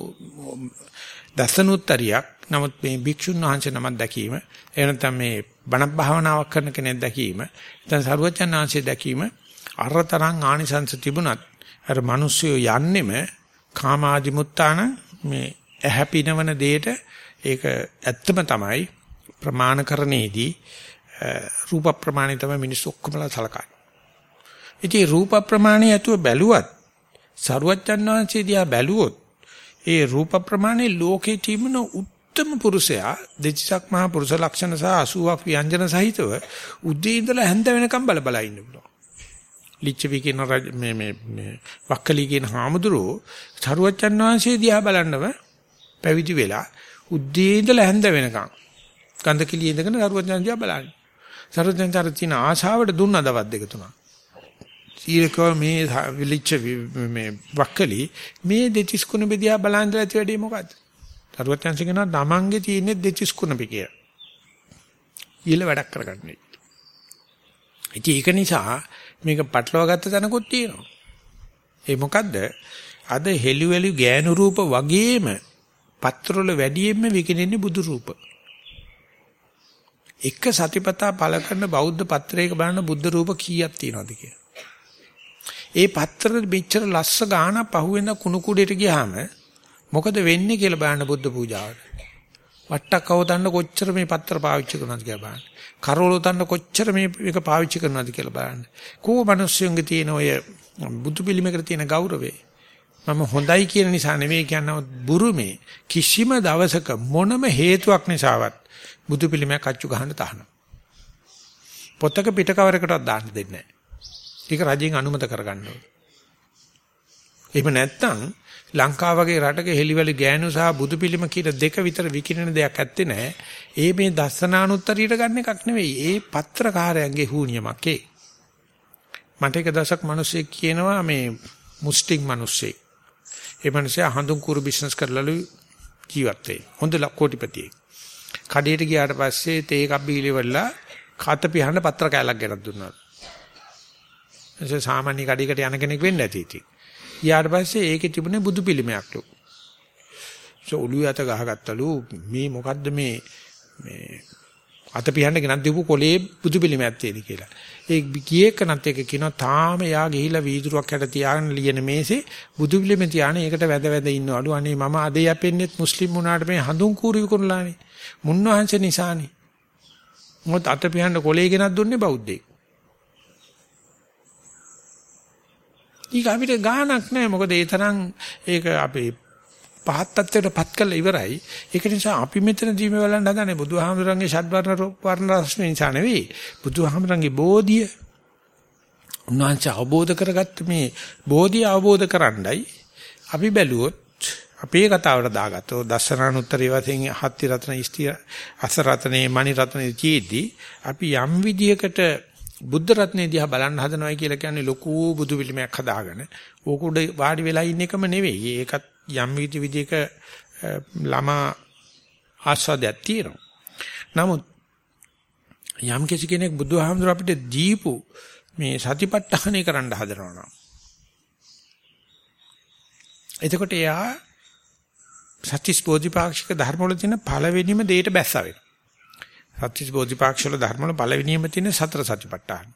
දසනුත්තරියක්. නමුත් මේ භික්ෂුන් වහන්සේ නමක් දැකීම එහෙම නැත්නම් මේ බණ භාවනාවක් කරන කෙනෙක් දැකීම නැත්නම් සරුවචන් වහන්සේ දැකීම අරතරන් ආනිසංස තිබුණත් අර මිනිස්සු යන්නෙම කාමාදිමුත්තාන මේ ඇහැ පිනවන දෙයට ඒක ඇත්තම තමයි ප්‍රමාණකරණයේදී රූප ප්‍රමාණය තමයි මිනිස්සු ඔක්කොමලා සලකන්නේ. ඉතින් රූප ප්‍රමාණය ඇතුව බැලුවත් සරුවච්චන් වහන්සේ දිහා බැලුවොත් ඒ රූප ප්‍රමාණය ලෝකේ තිබෙන උත්තම පුරුෂයා දෙචිසක් මහා පුරුෂ ලක්ෂණ සහ 80ක් ව්‍යංජන සහිතව උදේ ඉඳලා හැන්ද වෙනකම් බල බල ඉන්න පුළුවන්. ලිච්ඡවි කියන මේ මේ මේ වක්කලි කියන හාමුදුරුවෝ සරුවච්චන් වහන්සේ දිහා බලන්නව පැවිදි වෙලා උදේ ඉඳලා හැන්ද වෙනකම් ගන්ධ කිලිය ඉඳගෙන සරුවච්චන් දිහා බලන්නේ. සරුවච්චන් තර තියෙන ආශාවට දුන්න දවස් දෙක තුනක්. ඊරකව මේ විලිච්ච මේ වක්කලි මේ දෙතිස් කුණ බෙදියා බලන්දලා ඇති වැඩේ මොකද්ද? තරුවත්යන්ස කියනවා තමන්ගේ තියෙන දෙතිස් කුණ බෙකිය. ඊළ වැඩක් කරගන්නේ. ඉතින් ඒක නිසා මේක පටලවා ගත්ත තැනකුත් තියෙනවා. ඒ මොකද්ද? අද හෙළුවෙලි ගෑනු රූප වගේම පත්‍රවල වැඩියෙන්ම විකිනෙන්නේ බුදු රූප. එක සතිපතා පළ කරන බෞද්ධ පත්‍රයක බලන බුද්ධ රූප කීයක් තියෙනවද කියලා. ඒ පත්‍ර මෙච්චර ලස්ස ගාන පහුවෙන කුණු කුඩේට ගියාම මොකද වෙන්නේ කියලා බලන්න බුද්ධ පූජාවට. වට්ටක් අවතන්න කොච්චර මේ පත්‍ර පාවිච්චි කරනවද කියලා බලන්න. කරවල උතන්න කොච්චර මේ එක පාවිච්චි කරනවද කියලා බලන්න. කෝ මිනිස්සුන්ගේ තියෙන ඔය බුදු පිළිමයකට තියෙන ගෞරවය මම හොඳයි කියන නිසා නෙවෙයි කියනවා බුරුමේ කිසිම දවසක මොනම හේතුවක් නිසාවත් බුදු පිළිමයක් අච්චු ගහන්න තහනම්. පොතක පිටකවරකටවත් දාන්න දෙන්නේ නැහැ. ඒක රජෙන් අනුමත කරගන්න ඕනේ. එහෙම නැත්නම් ලංකාව වගේ රටක හෙලිවල ගෑනු සහ බුදු පිළිම කියන දෙක විතර විකිනෙන දෙයක් ඇත්තේ නැහැ. ඒ මේ දස්සනානුත්තරියට ගන්න එකක් නෙවෙයි. ඒ පත්‍රකාරයන්ගේ හුනියමක් ඒ. මට එක දවසක් මිනිස්සෙක් කියනවා මේ මුස්ලිම් මිනිස්සෙක්. ඒ මිනිස්සයා හඳුන් කුරු බිස්නස් කරලාලු ජීවත් වෙයි. හොඳ කෝටිපතියෙක්. කඩේට ගියාට පස්සේ තේ එකක් බීලිවලා කත පිහන්න පත්‍ර කෑල්ලක් ගෙනත් දුන්නා. ඒ සාමාන්‍ය කඩේකට යන කෙනෙක් වෙන්න ඇති ඉතින්. ඊට පස්සේ ඒකේ තිබුණේ බුදු පිළිමයක්ලු. ඒ ඔළුවේ අත ගහගත්තලු මේ මොකද්ද මේ මේ අත පියන්න ගෙනත් දීපු කොලේ බුදු පිළිමයක් තියෙන කියලා. ඒ ගියේ කනත් එක කියනවා තාම යා ගිහිලා වීදුරුවක් යට තියාගෙන ලියන මේසේ බුදු පිළිම තියානේ ඒකට වැද වැද ඉන්නවලු. අනේ මම අද යපෙන්නෙත් මුස්ලිම් වුණාට මේ හඳුන් කූරු විකුණලානේ. මුන්නවහන්සේ නිසානේ. මොකද අත පියන්න කොලේ ගෙනත් දුන්නේ බෞද්ධයෙක්. ඊක අපිට ගාණක් නැහැ. මොකද ඒ තරම් ඒක අපේ පහත් තත්ත්වයටපත් කළ ඉවරයි. ඒක නිසා අපි මෙතනදී මේ බලන්න හදන්නේ බුදුහාමුදුරන්ගේ ෂඩ්වර්ණ වර්ණ රශ්මි නිසා නෙවෙයි. බුදුහාමුදුරන්ගේ බෝධිය උන්වහන්සේ අවබෝධ කරගත්ත මේ බෝධිය අවබෝධ කරන්නයි අපි බැලුවොත් අපේ කතාවට දාගත්තෝ දස්සනානුත්තරී වශයෙන් හත්ති රත්න ඉස්තිය අස රත්නේ මණි රත්නේ චීදී අපි යම් විදියකට බුද්ධ රත්නේ දිහා බලන්න හදනවයි කියලා කියන්නේ ලොකු බුදු පිළිමයක් හදාගෙන ඕක උඩ වාඩි වෙලා ඉන්න එකම නෙවෙයි. ඒකත් යම් විදි විදිහක ළමා ආස්වාදයක් තියෙනවා. නමුත් යම් කිසි කෙනෙක් බුදුහාමුදුර අපිට දීපු මේ සතිපට්ඨානය කරන්න හදනවා නම් එතකොට එයා සත්‍තිස් බෝධිපාක්ෂික ධර්ම වල තියෙන පළවෙනිම දෙයට බැස්සා වෙනවා. සත්‍තිස් බෝධිපාක්ෂික වල ධර්ම වල පළවෙනිම තියෙන සතර සතිපට්ඨාන.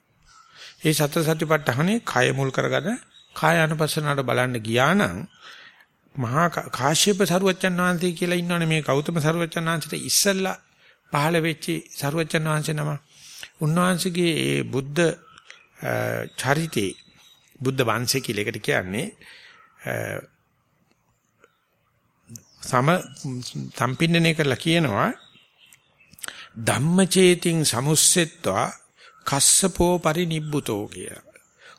ඒ සතර සතිපට්ඨානේ කය මුල් කරගෙන කාය අනුපස්සනාවට බලන්න ගියා නම් මහා කාශ්‍යප සරුවච්චන් වහන්සේ කියලා ඉන්නවනේ මේ ගෞතම සරුවච්චන් වහන්සේට ඉස්සල්ලා පහළ වෙච්ච සරුවච්චන් වහන්සේ නම. උන්වහන්සේගේ ඒ බුද්ධ චරිතේ බුද්ධ වංශය කියලා එකට කියන්නේ සම සම්පින්නණය කරලා කියනවා ධම්මචේතින් සමුස්සෙත්වා කස්සපෝ පරිනිබ්බුතෝ කියලා.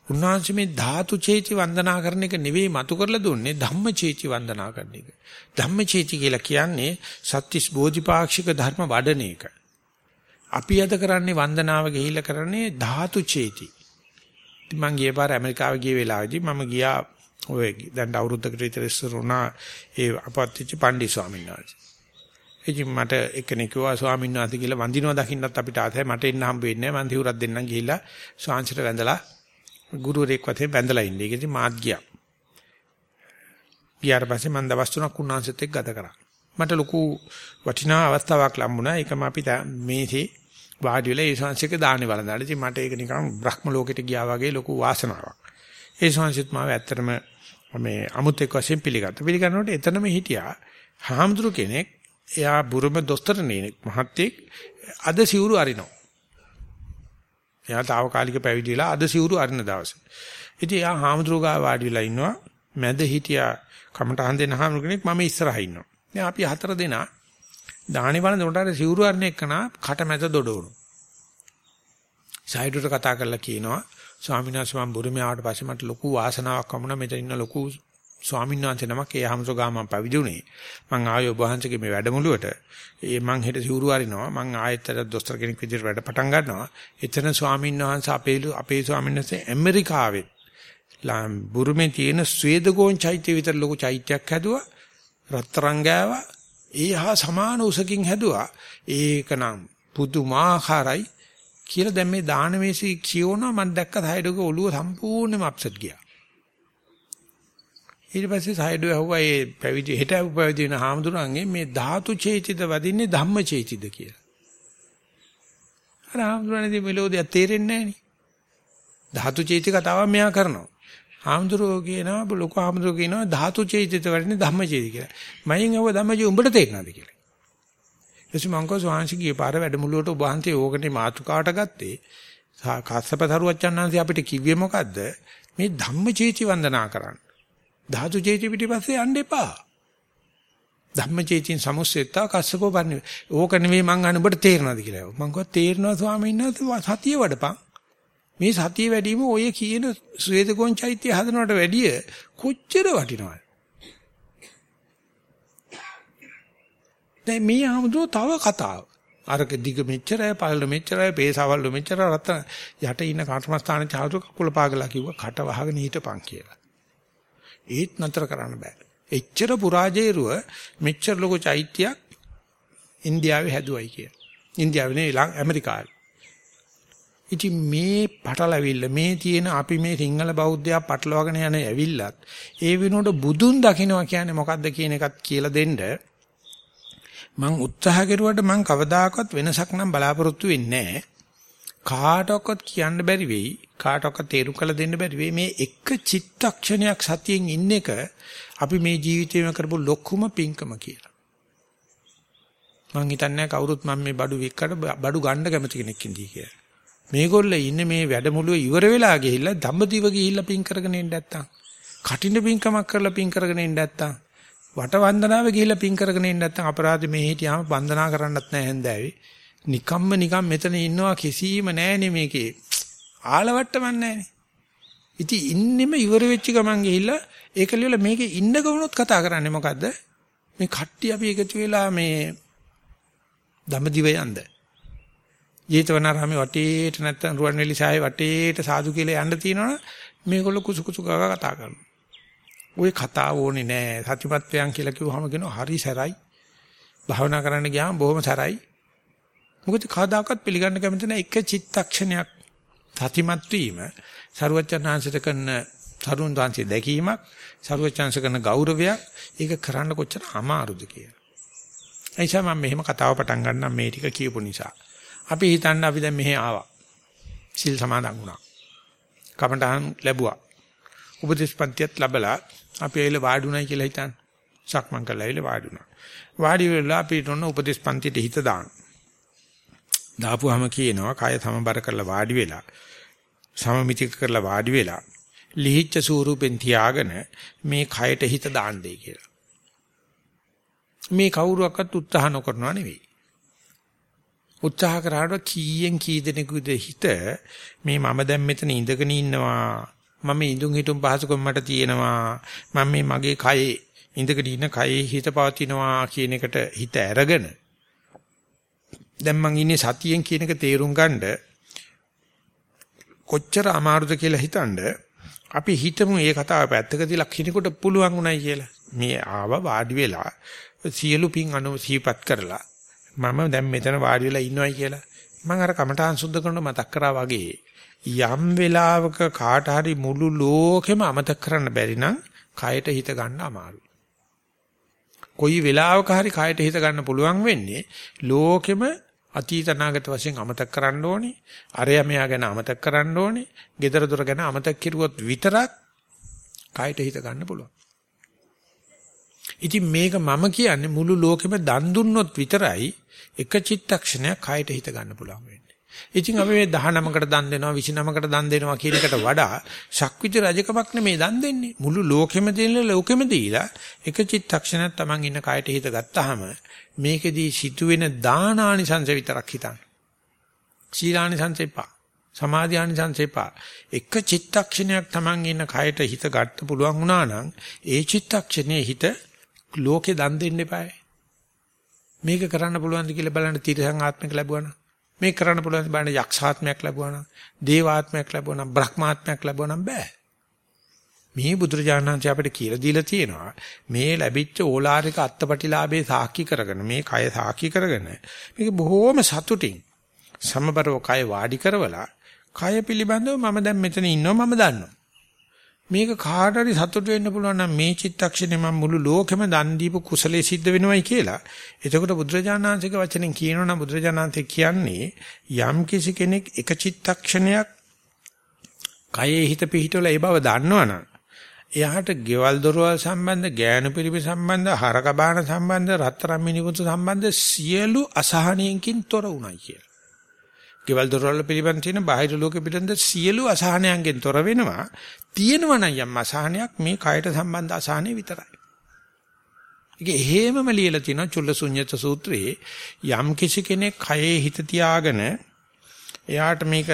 උන්වහන්සේ මේ ධාතු චේති වන්දනා කරන එක නෙවෙයි මතු කරලා දුන්නේ ධම්ම චේති වන්දනා කරන එක. ධම්ම චේති කියලා කියන්නේ සත්‍තිස් බෝධිපාක්ෂික ධර්ම වඩන එක. අපි අද කරන්නේ වන්දනාව ගිහිල්ලා කරන්නේ ධාතු චේති. මම ගිය පාර ඇමරිකාව ගිය වෙලාවේදී මම ගියා ඔය දැන් අවුරුද්දකට විතර ඉස්සර වුණා ඒ අපත්‍ච්ච පණ්ඩි ස්වාමීන් වහන්සේ. ඉතින් මට එක්කෙනෙක් කිව්වා ස්වාමීන් වහන්සේ කියලා වඳිනවා දකින්නත් අපිට ආතයි මට එන්න හම්බ වෙන්නේ නැහැ. මං තිවුරක් දෙන්නම් ගිහිල්ලා ස්වාංශයට වැඳලා ගුරුවරයෙක් වතේ වැඳලා ඉන්නේ. ඒක ඉතින් මාත් ගියා. ගියාට පස්සේ මම දවස් තුනක් උන්වහන්සේත් එක්ක ගත කරා. මට ලොකු වටිනා අවස්ථාවක් ලැබුණා. ඒකම අපි මේසේ වාඩි වෙලා ඒ ශාංශික දාන්නේ වළඳලා. ඉතින් මට ඒක නිකන් බ්‍රහ්ම ලෝකෙට ගියා වගේ ලොකු වාසනාවක්. ඒ ශාංශිත් මාව ඇත්තටම මේ අමුත් එක් වශයෙන් පිළිගත්තා. පිළිගන්නකොට එතනම හිටියා හාමුදුරු කෙනෙක්. එයා බුරුම දොස්තර නෙනෙක් මහත්තයෙක් අද සිවුරු අරිනවා. එයා తాවකාලික පැවිදි වෙලා අද සිවුරු අරින දවසේ. ඉතින් එයා හාමුදුරු ගාව වාඩි වෙලා ඉන්නවා. මැද හිටියා කමටහන් දෙන හාමුදුරු කෙනෙක් මම ඉස්සරහා ඉන්නවා. දැන් අපි හතර දෙනා දාහනේ වළඳ උන්ට සිවුරු අරින එකනා කට මැද දොඩවනු. සයිඩුට කතා කරලා කියනවා ස්වාමීන් වහන්සේ මම බුරුමේ ආවට පස්සේ මට ලොකු වාසනාවක් වුණා මෙතන ඉන්න ලොකු ස්වාමීන් වහන්සේ නමක් ඒ හැමසෝ ගා මම පැවිදි වුණේ. මං ආයේ ඔබ වහන්සේගේ මේ වැඩමුළුවට. ඒ මං හෙට සිවුරු අරිනවා. මං ආයෙත්තර දොස්තර කෙනෙක් විදිහට වැඩ පටන් ගන්නවා. එතන ස්වාමීන් වහන්සේ අපේ අපේ ස්වාමීන් වහන්සේ ඇමරිකාවේ බුරුමේ තියෙන ස්වේදගෝන් චෛත්‍ය විතර ලොකු චෛත්‍යයක් හැදුවා. රත්තරන් ගෑවා ඒ හා සමාන උසකින් හැදුවා. ඒකනම් පුදුමාකාරයි කියලා දැන් මේ දාන මේසි කියවනවා. මම දැක්ක සයිඩෝක ඔළුව සම්පූර්ණයෙන්ම අප්සෙට් ගියා. ඊට පස්සේ සයිඩෝ ඇහුවා ඒ පැවිදි හෙට ඇහුව පැවිදි වෙන හාමුදුරන්ගේ මේ ධාතු චේතිත වදින්නේ ධම්ම චේතිද කියලා. අර හාමුදුරනේ මෙලෝදිය තේරෙන්නේ නැහැ නේ. ධාතු චේති කතාව මෙයා කරනවා. හාමුදුරුවෝ කියනවා ලොකු හාමුදුරුවෝ කියනවා ධාතු චේතිත වදින්නේ ධම්ම චේති කියලා. මයින් ඇහුව ධම්ම චේති උඹට තේරෙනවද කියලා. එසි මං කෝ ස්වාංශි ගියේ පාර වැඩමුළුවට ඔබ වහන්සේ ඕකනේ මාතුකාට ගත්තේ. කස්සප තරුවච්චන්හන්සේ අපිට කිව්වේ මොකද්ද? මේ ධම්මචේති වන්දනා කරන්න. ධාතු චේති පිටිපස්සේ යන්න එපා. ධම්මචේතින් සමුස්සෙත්තා කස්සපෝ බන්නේ. ඕක නෙවෙයි මං අහන්න ඔබට තේරෙනවද කියලා. මං කිව්වා තේරෙනවා ස්වාමීන් වහන්සේ සතිය වඩපන්. මේ සතිය වැඩිම ඔය කියන ශ්වේතකෝන් චෛත්‍ය හදනවට වැඩිය කොච්චර වටිනවද? දැන් මේ ආමුදෝ තව කතාව. අරක දිග මෙච්චරයි පළල මෙච්චරයි පේසවල් මෙච්චර රත් යට ඉන්න කර්මස්ථාන චාතු කකුල පාගලා කිව්වා කට වහගෙන හිටපන් කියලා. ඒත් නතර කරන්න බෑ. එච්චර පුරාජේරුව මෙච්චර ලොකු චෛත්‍යයක් ඉන්දියාවේ හැදුවයි කිය. ඉන්දියාවේ නේ ඇමරිකාවේ. ඉතින් මේ පටලවිල්ල මේ තියෙන අපි මේ සිංහල බෞද්ධයා පටලවාගෙන යන ඇවිල්ලත් ඒ වෙනුවට බුදුන් දකින්නවා කියන්නේ මොකද්ද කියන එකත් කියලා දෙන්න මං උත්සාහ කෙරුවට මං කවදාකවත් වෙනසක් නම් බලාපොරොත්තු වෙන්නේ නැහැ. කාටවත් කියන්න බැරි වෙයි කාටවත් තේරු කළ දෙන්න බැරි වෙයි මේ එක චිත්තක්ෂණයක් සතියෙන් ඉන්න එක අපි මේ ජීවිතේම කරපු ලොකුම පිංකම කියලා. මං හිතන්නේ කවුරුත් මම මේ බඩු වික්කට බඩු ගන්න කැමති කෙනෙක් ඉඳී කියලා. මේගොල්ලෝ ඉන්නේ මේ වැඩමුළුව ඉවර වෙලා ගිහිල්ලා ධම්මදිව ගිහිල්ලා පිං කරගෙන ඉන්න නැත්තම් කටින පිංකමක් කරලා පිං කරගෙන ඉන්න නැත්තම් වට වන්දනාවේ ගිහිල්ලා පින් කරගෙන ඉන්න නැත්නම් අපරාධ මේ හිටියාම වන්දනා කරන්නත් නැහැ හැන්දෑවේ. නිකම්ම නිකම් මෙතන ඉන්නවා කිසිම නැහැනේ මේකේ. ආලවට්ටමක් නැහැනේ. ඉතින් ඉන්නෙම ඉවර වෙච්ච ගමන් ගිහිල්ලා ඒක ලියලා මේකේ ඉන්න ගමනොත් කතා කරන්නේ මොකද්ද? මේ කට්ටිය අපි එකතු වෙලා මේ දඹදිව යන්ද. ජේතවනාරාමේ වටේට නැත්නම් රුවන්වැලි සායේ වටේට සාදු කියලා යන්න තියෙනවනේ මේගොල්ලෝ කුසු කුසු ගාව කතා කරනවා. ওই කතාව ඕනේ නෑ. සතිපත්ත්වයන් කියලා කිව්වහම කියනවා හරි සැරයි. භාවනා කරන්න ගියාම බොහොම සැරයි. මොකද කවදාකවත් පිළිගන්න කැමති නැහැ එක චිත්තක්ෂණයක් සතිමත් වීම ਸਰුවචනාංශයට කරන සරුවන් වහන්සේ දැකීමක්, සරුවචාන්ස කරන ගෞරවයක් ඒක කරන්න කොච්චර අමාරුද කියලා. එයිසා මම මෙහෙම කතාව පටන් ගන්නම් මේ ටික කියපු නිසා. අපි හිතන්න අපි දැන් මෙහෙ ආවා. සිල් සමාදන් වුණා. කමටහන් ලැබුවා. උපදේශපන්තියත් ලැබලා අපි ඇවිල්ලා වාඩි උනායි කියලා හිතන්න. සක්මන් කරලා ඇවිල්ලා වාඩි උනා. වාඩි වෙලා අපි උන උපදේශපන්තියට හිත දාන්න. දාපුවාම කියනවා කය සමබර කරලා වාඩි වෙලා සමමිතික කරලා වාඩි වෙලා ලිහිච්ඡ ස්වරූපෙන් තියාගෙන මේ කයට හිත දාන්න දෙයි කියලා. මේ කවුරුවක්වත් උත්සාහ නොකරනවා නෙවෙයි. උත්සාහ කරාට කීයෙන් කී දෙනෙකුද හිත මේ මම දැන් මෙතන ඉඳගෙන ඉන්නවා මම ඉඳුන් හිටුම් පහසුකම් මට තියෙනවා මම මේ මගේ කයේ ඉඳගෙන ඉන්න කයේ හිත පවතිනවා කියන එකට හිත අරගෙන දැන් මං ඉන්නේ සතියෙන් කියන එක තේරුම් ගන්න කොච්චර අමාරුද කියලා හිතනද අපි හිතමු මේ කතාව පැත්තක තියලා කිනෙකුට පුළුවන් උනායි කියලා. මේ ආව වාඩි වෙලා සියලු පින් අනු සීපත් කරලා මම දැන් මෙතන වාඩි වෙලා ඉන්නවයි කියලා. මම අර කමඨාන් සුද්ධ කරන මතක් කරා වගේ යම් වෙලාවක කාට හරි මුළු ලෝකෙම අමතක කරන්න බැරි නම් කයට හිත ගන්න අමාරුයි. කොයි වෙලාවක හරි කයට හිත ගන්න පුළුවන් වෙන්නේ ලෝකෙම අතීත අනාගත වශයෙන් අමතක කරන්න ඕනේ. අරයා මෙයා ගැන අමතක කරන්න ඕනේ. gedara dora ගැන අමතක කිරුවොත් විතරක් කයට හිත ගන්න පුළුවන්. ඉතින් මේක මම කියන්නේ මුළු ලෝකෙම දන් දුන්නොත් විතරයි එක චිත්තක්ෂණයක් කයට හිත ගන්න පුළුවන් වෙන්නේ. ඉතින් අපි මේ 19කට දන් දෙනවා 29කට දන් දෙනවා කියන එකට වඩා ශක්විති රජකමක් නෙමේ දන් දෙන්නේ. මුළු ලෝකෙම දෙන්න ලෝකෙම දීලා එක චිත්තක්ෂණයක් Taman ඉන්න කයට හිත ගත්තාම මේකෙදී සිදුවෙන දානානිසංස විතරක් හිතන්න. සීලානිසංස එපා. සමාධියානිසංස එපා. එක චිත්තක්ෂණයක් Taman ඉන්න කයට හිත ගන්න පුළුවන් වුණා නම් ඒ චිත්තක්ෂණයේ හිත ලෝකේ දන් දෙන්න එපායි. මේක කරන්න පුළුවන්ද කියලා බලන්න තිරසං ආත්මික ලැබුවා නම් මේක කරන්න පුළුවන් බලන්න යක්ෂාත්මයක් ලැබුවා නම් දේවාත්මයක් ලැබුවා නම් බ්‍රහ්මාත්මයක් ලැබුවා නම් බෑ. මේ බුදුරජාණන් වහන්සේ අපිට කියලා දීලා තියෙනවා මේ ලැබිච්ච ඕලාරික අත්පටිලාභේ සාක්ෂි කරගෙන මේ කය සාක්ෂි කරගෙන මේක බොහොම සතුටින් සමබරව කය වාඩි කරවලා කය පිළිබඳව මම දැන් මෙතන ඉන්නවා මම දන්නවා මේක කාට හරි සතුට වෙන්න පුළුවන් නම් මේ චිත්තක්ෂණය මම මුළු ලෝකෙම දන් දීපු කුසලයේ සිද්ධ වෙනවයි කියලා. එතකොට බුදුරජාණන්සේගේ වචනෙන් කියනවනම් බුදුරජාණන්සේ කියන්නේ යම් කිසි කෙනෙක් එක චිත්තක්ෂණයක් කයේ හිත පිහිටවල ඒ බව දන්නවනම් එයාට ගෙවල් දොරවල් සම්බන්ධ, ගෑනු පිරිමි සම්බන්ධ, හරක බාන සම්බන්ධ, රත්තරන් මිනිමුතු සම්බන්ධ සියලු අසහනයකින් තොර උනායි කියලා. ගෙවල් දොරවල් පිළිබඳ තියෙන බාහිර ලෝකෙ පිළිබඳ සියලු අසහනයන්ගෙන් තොර වෙනවා. තියෙනවා නම් යම් අසහනයක් මේ කයට සම්බන්ධ අසහනෙ විතරයි. ඒක එහෙමම ලියලා තිනවා චුල්ලසුඤ්ඤත සූත්‍රයේ යම් කිසි කෙනෙක් කයේ හිත තියාගෙන එයාට මේක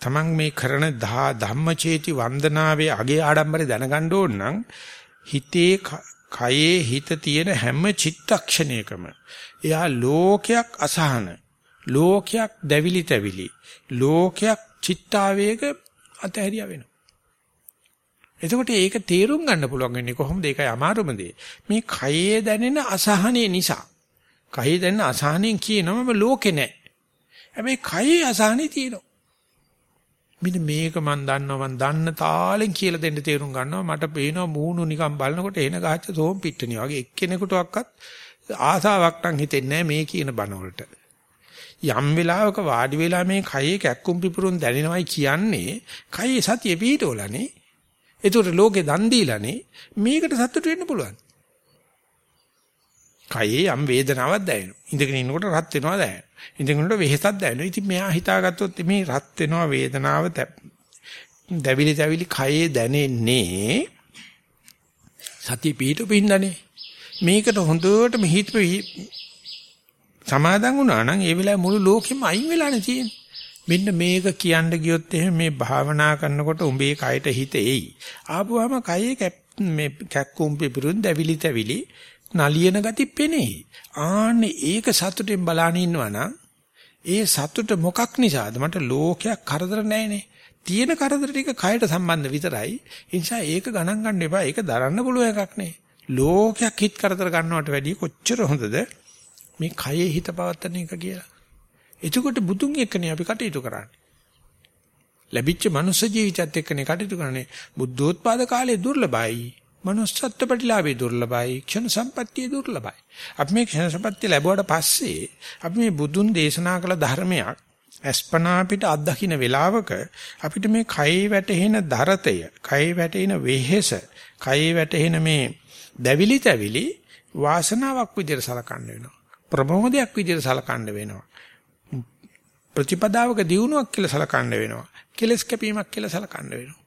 තමන් මේ කරන ධම්මචේති වන්දනාවේ අගේ ආඩම්බරේ දැනගන්න ඕන නම් හිතේ කයේ හිත තියෙන හැම චිත්තක්ෂණයකම එයා ලෝකයක් අසහන ලෝකයක් දැවිලි තැවිලි. ලෝකයක් චිත්තාවේග අතහැරියා වෙනවා. එතකොට ඒක තේරුම් ගන්න පුළුවන් වෙන්නේ කොහොමද? ඒකයි අමාරුම දේ. මේ කයේ දැනෙන අසහනය නිසා. කයේ දැනෙන අසහනෙන් කියනවම ලෝකේ නැහැ හැබැයි කයේ අසහනෙ තියෙනවා. මෙන්න මේක මන් දන්නවා මන් දන්න තාලෙන් කියලා දෙන්න තේරුම් ගන්නවා. මට පේනවා මූණු නිකන් බලනකොට එන ගහච්ච සෝම් පිට්ටනිය වගේ එක්කෙනෙකුටවත් ආසාවක් නම් හිතෙන්නේ මේ කියන බණ වලට. යම් වෙලාවක වාඩි වෙලා මේ කයේ කැක්කුම් පිපුරුම් දැනෙනවයි කියන්නේ කයේ සතිය පිහිටවලානේ ඒතකොට ලෝකේ දන් දීලානේ මේකට සතුට වෙන්න පුළුවන් කයේ යම් වේදනාවක් දැනෙනවා. ඉඳගෙන ඉන්නකොට රත් වෙනවා දැනෙනවා. ඉඳගෙන ඉන්නකොට වෙහෙසක් දැනෙනවා. ඉතින් මෙයා හිතාගත්තොත් මේ රත් වෙනවා වේදනාව දැවිලි දැවිලි කයේ දැනෙන්නේ සතිය පිහිටු පින්නනේ. මේකට හොඳට මෙහිත් සමාදන් වුණා නම් ඒ වෙලාවේ මුළු ලෝකෙම අයින් වෙලානේ තියෙන්නේ. මෙන්න මේක කියන්න ගියොත් එහෙම මේ භාවනා කරනකොට උඹේ කයට හිත එයි. ආපුවාම කයේ මේ කැක්කුම් පිපුරුන් දැවිලි තැවිලි නලියන ගති පෙනේ. ආන්නේ ඒක සතුටෙන් බලාන ඉන්නවනම් ඒ සතුට මොකක් නිසාද? මට ලෝකයක් කරදර නැහැනේ. තියෙන කරදර ටික කයට සම්බන්ධ විතරයි. ඒ නිසා ඒක ගණන් ගන්න එපා. ඒක දරන්න පුළුවන් එකක් නේ. ලෝකයක් හිත කරදර ගන්නවට වැඩිය කොච්චර හොඳද මේ කයේ හිත පවත්තන එක කියලා. එතකොට බුදුන් එක්කනේ අපි කටයුතු කරන්නේ. ලැබිච්ච මනුස්ස ජීවිතයත් එක්කනේ කටයුතු කරන්නේ. බුද්ධෝත්පාද කාලේ දුර්ලභයි. manussත්ත්ව ප්‍රතිලාභේ දුර්ලභයි. ක්ෂණ සම්පත්තිය දුර්ලභයි. අපි මේ ක්ෂණ සම්පත්තිය ලැබුවට පස්සේ අපි මේ බුදුන් දේශනා කළ ධර්මයක් අස්පනා අපිට අත්දකින්න වෙලාවක අපිට මේ කයේ වැටෙන දරතය, කයේ වැටෙන වෙහෙස, කයේ වැටෙන මේ දැවිලි තැවිලි වාසනාවක් විදිහට සලකන්න වෙනවා. ප්‍රබෝධයක් විදිහට සලකන්න වෙනවා. ප්‍රතිපදාවක දියුණුවක් කියලා සලකන්න වෙනවා. කෙලස් කැපීමක් කියලා සලකන්න වෙනවා.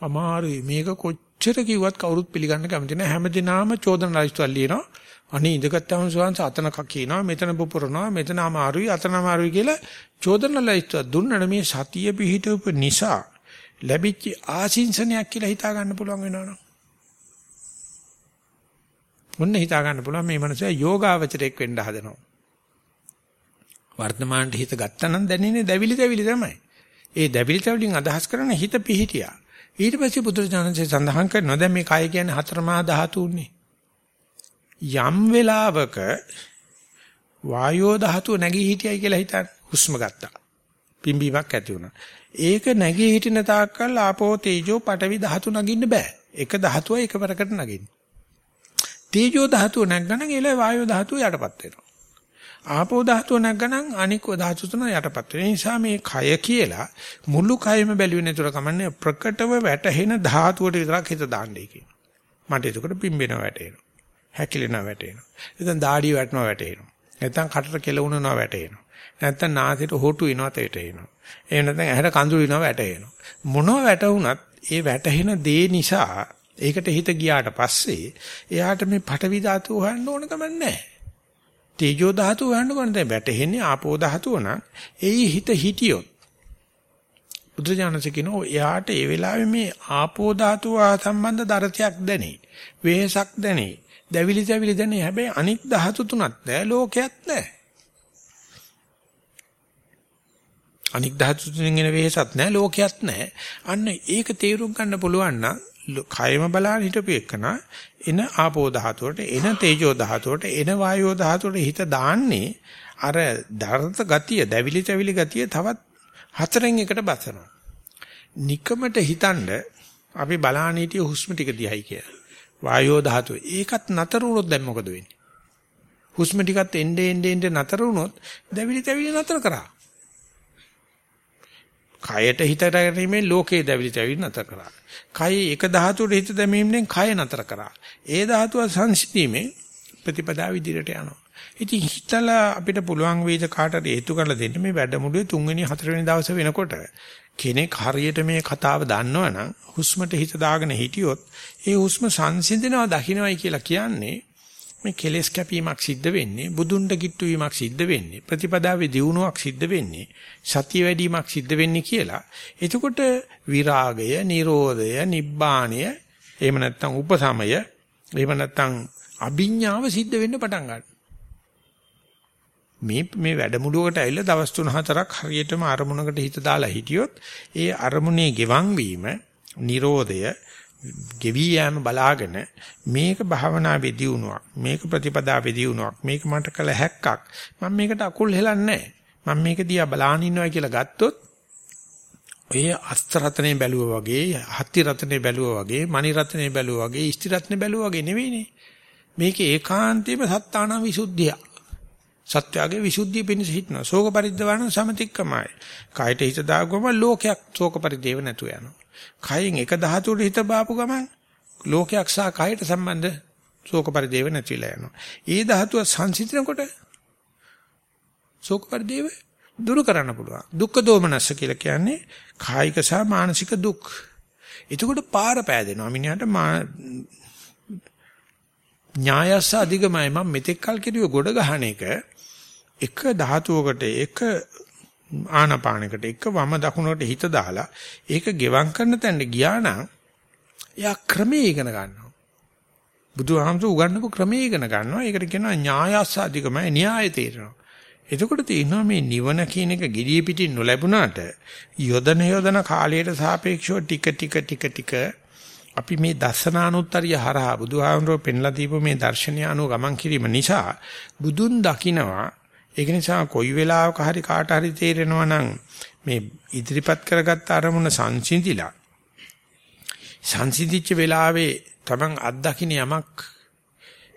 අමාරුයි මේක කොච්චර කිව්වත් කවුරුත් පිළිගන්න කැමති නැහැ. හැමදිනාම චෝදන ලයිස්තුවල් ලියනවා. අනේ ඉඳගත්තාම සුවංශ අතනක කියනවා මෙතන පුපුරනවා මෙතන අමාරුයි අතන අමාරුයි කියලා චෝදන ලයිස්තුව දුන්නට මේ සතිය පිහිටවපු නිසා ලැබිච්ච ආශිංසනයක් කියලා හිතා ගන්න පුළුවන් වෙනවනේ. මොන්න හිතා ගන්න පුළුවන් මේ මනුස්සයා යෝගාවචරයක් වෙන්න හදනවා. වර්තමානට හිත ගත්තා නම් දැනෙන්නේ දැවිලි දැවිලි තමයි. ඒ දැවිලි තැවිලින් අදහස් කරන හිත පිහිටියා. ඊට පස්සේ බුදුරජාණන්සේ සඳහන් කරනවා දැන් මේ කය කියන්නේ හතරමා ධාතුන්නේ. යම් වෙලාවක වායෝ ධාතුව නැගී හිටියයි කියලා හිතන්න හුස්ම ගත්තා. පිම්බීමක් ඇති වුණා. ඒක නැගී හිටින තාක්කල් ආපෝ තේජෝ පඨවි ධාතු නගින්න බෑ. එක ධාතුව එකවරකට නගින්න. තේජෝ ධාතුව නැග්ගනම් ඒල වායෝ ධාතුව යටපත් වෙනවා. ආපෝ ධාතුව නැග්ගනම් අනික් ධාතු තුන යටපත් වෙන නිසා මේ කය කියලා මුළු කයම බැලුවේ නේතර කමන්නේ ප්‍රකටව වැටහෙන ධාතුවට විතරක් හිත දාන්නයි කියන. මට එතකොට පිම්බෙනවා වැටෙනවා. හැකිලෙනවා වැටෙනවා. නැත්නම් දාඩිය වැටෙනවා වැටෙනවා. නැත්නම් කටට කෙලවුනනවා වැටෙනවා. නැත්නම් නාසයට හොටු වෙනවා තේට එනවා. එහෙම නැත්නම් ඇහැට කඳුළු වෙනවා වැටෙනවා. මොනවා වැටුණත් ඒ වැටහෙන දේ නිසා ඒකට හිත ගියාට පස්සේ එයාට මේ පටවි ධාතුව හොයන්න ඕන කම නැහැ. තේජෝ ධාතුව හොයන්න ඕන දැන් වැටෙන්නේ ආපෝ ධාතුව නම් එයි හිත හිටියොත් බුදුජානක කියනවා එයාට ඒ වෙලාවේ මේ ආපෝ ධාතුව සම්බන්ධ දරතයක් දැනේ. වෙහසක් දැනේ. දැවිලි දැවිලි දැනේ. හැබැයි අනික් ධාතු තුනක් නැහැ ලෝකයක් නැහැ. අනික් ධාතු තුනෙන් එන වෙහසක් නැහැ ලෝකයක් නැහැ. අන්න ඒක තේරුම් ගන්න පුළුවන් නම් කයම බලන්න හිටපු එකන එන ආපෝ ධාතුවට එන තේජෝ ධාතුවට එන වායෝ ධාතුවට හිත දාන්නේ අර දරත ගතිය දැවිලි තැවිලි ගතිය තවත් හතරෙන් එකට බසනවා. নিকමට හිතනද අපි බලන්න හිටිය හුස්ම ටික දිහයි කියලා. වායෝ ධාතුව. ඒකත් නතර වුණොත් දැන් මොකද වෙන්නේ? හුස්ම ටිකත් එnde ende ende නතර වුණොත් දැවිලි තැවිලි නතර කරා. කයට හිතට ගැනීමෙන් ලෝකේ දැවිලි තැවිලි නතර කරා. කය එක ධාතුවට හිත දැමීමෙන් කය නතර කරා. ඒ ධාතුව සංසිඳීමෙන් ප්‍රතිපදාව විදිහට යනවා. ඉතින් හිතලා අපිට පුළුවන් වේද කාටද හේතු කරලා දෙන්න මේ වැඩමුළුවේ තුන්වෙනි හතරවෙනි දවසේ වෙනකොට කෙනෙක් හරියට මේ කතාව දන්නවනම් හුස්මට හිත දාගෙන හිටියොත් ඒ හුස්ම සංසිඳනවා දකින්නයි කියලා කියන්නේ මේ කෙලෙස් කැපීමක් සිද්ධ වෙන්නේ බුදුන්ට කිට්ටු වීමක් සිද්ධ වෙන්නේ ප්‍රතිපදාවේ දියුණුවක් සිද්ධ වෙන්නේ සතිය වැඩිවීමක් සිද්ධ වෙන්නේ කියලා. එතකොට විරාගය නිරෝධය නිබ්බාණය එහෙම නැත්නම් උපසමය එහෙම නැත්නම් අභිඥාව සිද්ධ වෙන්න පටන් ගන්නවා. මේ මේ වැඩමුළුවකට ඇවිල්ලා දවස් 3-4ක් හරියටම අරමුණකට හිත දාලා හිටියොත් ඒ අරමුණේ ගෙවන් වීම නිරෝධය ගෙවි යෑම බලාගෙන මේක භාවනා වෙදියුණුවක් මේක ප්‍රතිපදා වෙදියුණුවක් මේක මට කළ හැක්කක්. මම මේකට අකුල් හෙලන්නේ මම මේක දිහා බලාගෙන ඉන්නවා කියලා ගත්තොත් ඔය අස්ත රත්නේ බැලුවා වගේ හත්ති රත්නේ බැලුවා වගේ මණි රත්නේ බැලුවා වගේ ඉස්ති රත්නේ බැලුවා වගේ නෙවෙයිනේ. මේක ඒකාන්තයෙන්ම සත්තාන විසුද්ධිය. සත්‍යයේ විසුද්ධිය පිණිස හිටනවා. ශෝක පරිද්දවන සමතික්කමයි. කායට හිත දාගොම ලෝකයක් ශෝක පරිදේව නැතු යනවා. කයෙන් එක ධාතුවට හිත බාපු ගමන් ලෝකයක් සහ කයට සම්බන්ධ ශෝක පරිදේව නැතිලා යනවා. ඒ ධාතුව සංසිඳනකොට ශෝක පරිදේව දුරු කරන්න පුළුවන්. දුක්ඛ දෝමනස්ස කියලා කියන්නේ කායික සහ මානසික දුක්. එතකොට පාර පෑදෙනවා. මිනිහට ඥායස්ස අධිගමයි මම මෙතෙක් කල් කිරුවේ ගොඩ ගහන එක එක ධාතුවකට එක ආනපානකට එක වම දකුණට හිත දාලා ඒක ගෙවම් කරන තැනට ගියා නම් එයා ක්‍රමයේ ඉගෙන ගන්නවා. බුදුහාමුදුරු උගන්වපු ක්‍රමයේ ඉගෙන ගන්නවා. ඒකට කියනවා ඥායස්සාධිකමයි න්‍යාය තේරෙනවා. එතකොට තේිනවා මේ නිවන කියන එක gediy පිටින් නොලැබුණාට යොදන යොදන කාලයට සාපේක්ෂව ටික ටික ටික ටික අපි මේ දසනානුත්තරිය හරහා බුදුහාමුදුරුවෝ පෙන්ලා දීපු මේ දර්ශනය අනුව ගමන් කිරීම නිසා බුදුන් දකිනවා ඒක නිසා කොයි වෙලාවක හරි කාට හරි තේරෙනවා නම් මේ ඉදිරිපත් කරගත්ත අරමුණ සංසිඳිලා සංසිඳිච්ච වෙලාවේ Taman අත්දකින්න යමක්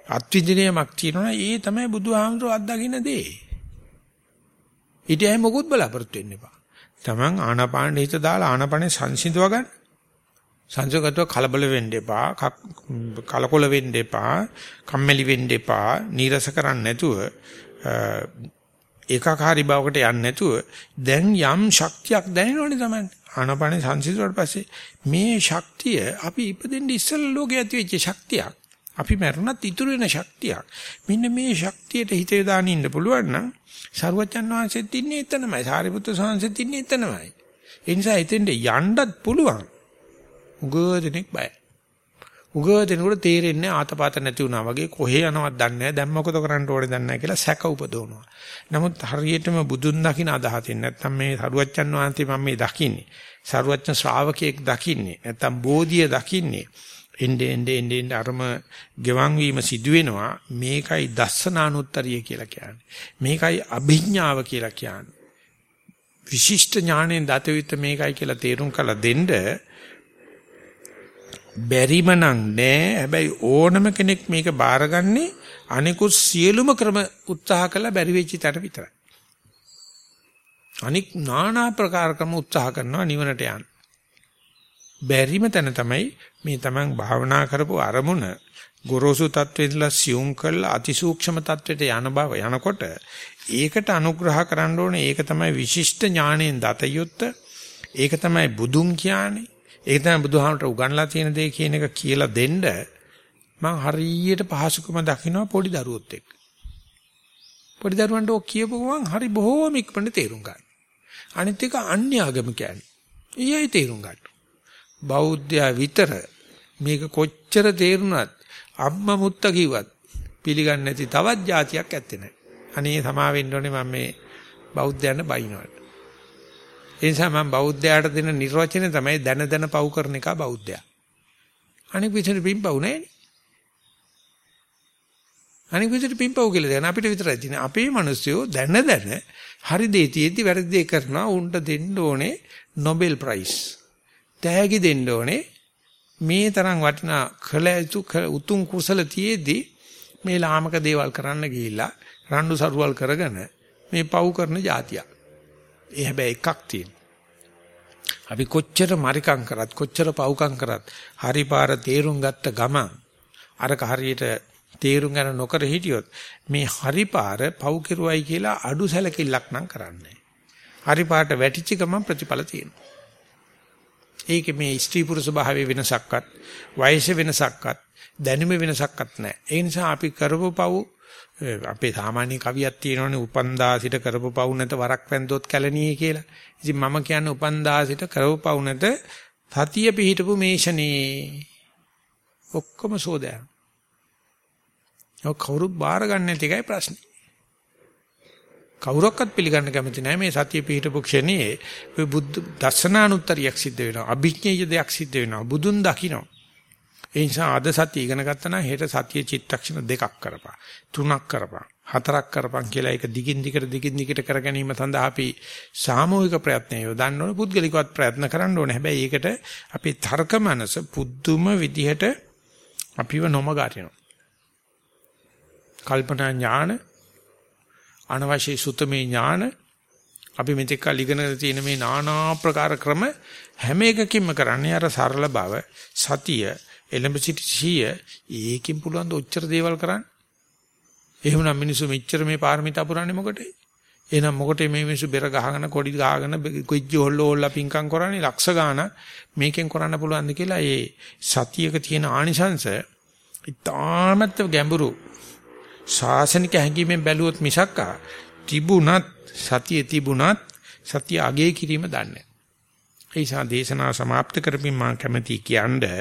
අත්විඳිනයමක් තියෙනවා ඒ තමයි බුදුහාමුදුරුවෝ අත්දකින්න දේ. ඊට ඇයි මොකුත් බලාපොරොත්තු වෙන්න එපා. Taman ආනාපාන හිත දාලා ආනාපානේ සංසිඳව ගන්න. සංසගතව කලබල වෙන්න එපා, කලකොල වෙන්න එපා, කම්මැලි වෙන්න එපා, නීරස කරන්න නැතුව ඒකාකාරී බවකට යන්නේ නැතුව දැන් යම් ශක්තියක් දැනෙනවනේ තමයි. ආනාපානේ සංසිඳුවාට පස්සේ මේ ශක්තිය අපි ඉපදෙන්න ඉස්සෙල්ලා ලෝකයේ ඇති වෙච්ච ශක්තියක්. අපි මරුණත් ඉතුරු වෙන ශක්තියක්. මෙන්න මේ ශක්තියට හිත යොදාගෙන ඉන්න පුළුවන් නම් සරුවචන් වහන්සේත් ඉන්නේ එතනමයි. සාරිපුත්‍ර සාංශෙත් ඉන්නේ එතනමයි. ඒ නිසා එතෙන්ට යන්නත් පුළුවන්. උගදෙනෙක් බයයි. උගදෙනෙකුට තේරෙන්නේ ආතපාත නැති වුණා වගේ කොහේ යනවද දන්නේ නැහැ. දැන් මොකද කරන්න ඕනේ දන්නේ නැහැ කියලා සැක උපදවනවා. නමුත් හරියටම බුදුන් දකින්න අදහසින් නැත්තම් මේ සරුවච්චන් වහන්සේ මම මේ දකින්නේ. සරුවච්චන් ශ්‍රාවකයෙක් දකින්නේ. නැත්තම් බෝධිය දකින්නේ. එnde ende ende ende අරම ගෙවන් වීම සිදු වෙනවා මේකයි දස්සනානුත්තරිය කියලා කියන්නේ මේකයි අභිඥාව කියලා කියන්නේ විශිෂ්ට ඥාණයෙන් දතවිත මේකයි කියලා තේරුම් කළ දෙන්න බැරිම නම් නෑ. හැබැයි ඕනම කෙනෙක් මේක බාරගන්නේ අනිකුත් සියලුම ක්‍රම උත්සාහ කළා බැරි වෙච්ච තැන විතරයි. අනික් নানা ප්‍රකාර ක්‍රම උත්සාහ කරනවා නිවනට යන්න. බැරිම තැන තමයි මේ තමන් භාවනා කරපු අරමුණ. ගොරෝසු තත්ත්වෙදලා සියුම් කරලා අතිසූක්ෂම තත්ත්වයට යන බව යනකොට ඒකට අනුග්‍රහ කරන්න ඕනේ. ඒක තමයි විශිෂ්ට ඥාණයෙන් දත යුත්ත. ඒක තමයි බුදුන් කියන්නේ. ඒක තමයි බුදුහාමට උගන්ලා තියෙන දේ කියන එක කියලා දෙන්න මම හරියට පහසුකම දකින්න පොඩි දරුවොත් එක්ක පොඩි දරුවන්ට ඔක් කියපු ගමන් හරි බොහෝම ඉක්මනට තේරුම් ගන්න අනිත් එක අන්‍ය ආගම කියන්නේ ඊයයි තේරුම් ගන්න බෞද්ධයා විතර මේක කොච්චර තේරුණත් අම්මා මුත්ත කිව්වත් පිළිගන්නේ නැති තවත් જાතියක් ඇත්තේ නැහැ. අනේ සමා වෙන්න ඕනේ මම මේ බෞද්ධයන්ට බයිනවට. ඒ නිසා මම බෞද්ධයාට දෙන නිර්වචනය තමයි දැන දැන පව් කරන එක බෞද්ධයා. අනික විදිහට පිම්පව් නැහැ. අනික විදිහට පිම්පව් කියලා දෙන අපිට විතරයි තියෙන්නේ. අපේ මිනිස්සුયો දැන දැන හරි දේ තියෙද්දි වැරදි දේ කරනවා උන්ට දෙන්න ඕනේ නොබෙල් ප්‍රයිස්. තෑගි දෙන්න ඕනේ මේ තරම් වටිනා කළ යුතු උතුම් කුසල තියේදී මේ ලාමක දේවල් කරන්න ගිහිල්ලා රණ්ඩු සරුවල් කරගෙන මේ පව් කරන જાතියක්. ඒ හැබැයි එකක් තියෙනවා. අපි කොච්චර මරිකම් කරත් කොච්චර පව්කම් කරත් හරි පාර තේරුම් ගත්ත ගමන් අරක හරියට තේරුම් ගන්න නොකර හිටියොත් මේ හරි පාර පව් කෙරුවයි කියලා අඩු සැලකිල්ලක් නම් කරන්නේ. හරි පාට වැටිච්ච ගමන් ප්‍රතිඵල තියෙනවා. ඒකේ මේ ස්ත්‍රී පුරුෂ භාවයේ වෙනසක්වත් වයස වෙනසක්වත් දැනුම වෙනසක්වත් නැහැ. ඒ නිසා අපි කරපු පව් අපේ සාමාන්‍ය කවියක් තියෙනවනේ උපන්දා සිට කරපු පව් නැත වරක් වැන්දොත් කැලණියේ කියලා. ඉතින් මම කියන්නේ උපන්දා සිට කරපු පව් නැත සතිය පිහිටපු මේෂනේ. ඔක්කොම සෝදෑන. ඔය කවුරුත් බාර ගන්න නැති එකයි ප්‍රශ්නේ. කවුරක්වත් පිළිගන්න කැමති නැහැ මේ සතිය පිහිටපු ක්ෂණයේ ඔය බුද්ධ දර්ශනානුත්තරියක් සිද්ධ වෙනවා අභිඥේය දෙයක් සිද්ධ වෙනවා බුදුන් දකින්න ඒ නිසා අද සතිය ඉගෙන ගත්තා නම් හෙට සතිය චිත්තක්ෂණ දෙකක් කරපන්. තුනක් කරපන්. හතරක් කරපන් කියලා ඒක දිගින් දිගට දිගින් දිගට කර ගැනීම සඳහා අපි සාමූහික ප්‍රයත්නය යොදන්න ඕනේ. පුද්ගලිකවත් ප්‍රයත්න කරන්න ඕනේ. හැබැයි ඒකට අපේ තර්ක මනස පුදුම විදිහට අපිව නොමග අරිනවා කල්පනා ඥාන අනවශ්‍ය සුතමේ ඥාන අපි මෙතෙක් කල් ඉගෙන තියෙන මේ নানা ආකාර ක්‍රම හැම එකකින්ම කරන්නේ අර සරල බව සතිය එලඹ සිටි සිහිය ඒකෙන් පුළුවන් ද ඔච්චර දේවල් කරන්න එහෙමනම් මිනිස්සු මෙච්චර මේ පාරමිතා පුරන්නේ මොකටද එහෙනම් මොකටද මේ මිනිස්සු බෙර ගහගෙන කොඩි ගහගෙන කුජ්ජි හොල්ල හොල්ලා පිංකම් කරන්නේ ලක්ෂ ගාණ මේකෙන් කරන්න පුළුවන්ද කියලා ඒ සතියක තියෙන ආනිසංශ ඉතාමත් ගැඹුරු ශාසනික හැඟීමෙන් බැලුවොත් මිසක්කා තිබුණත් සතිය තිබුණත් සතිය අගේ කිරීම දන්නේ. ඒ නිසා දේශනාව સમાપ્ત කරමින් මම කැමති කියන්නේ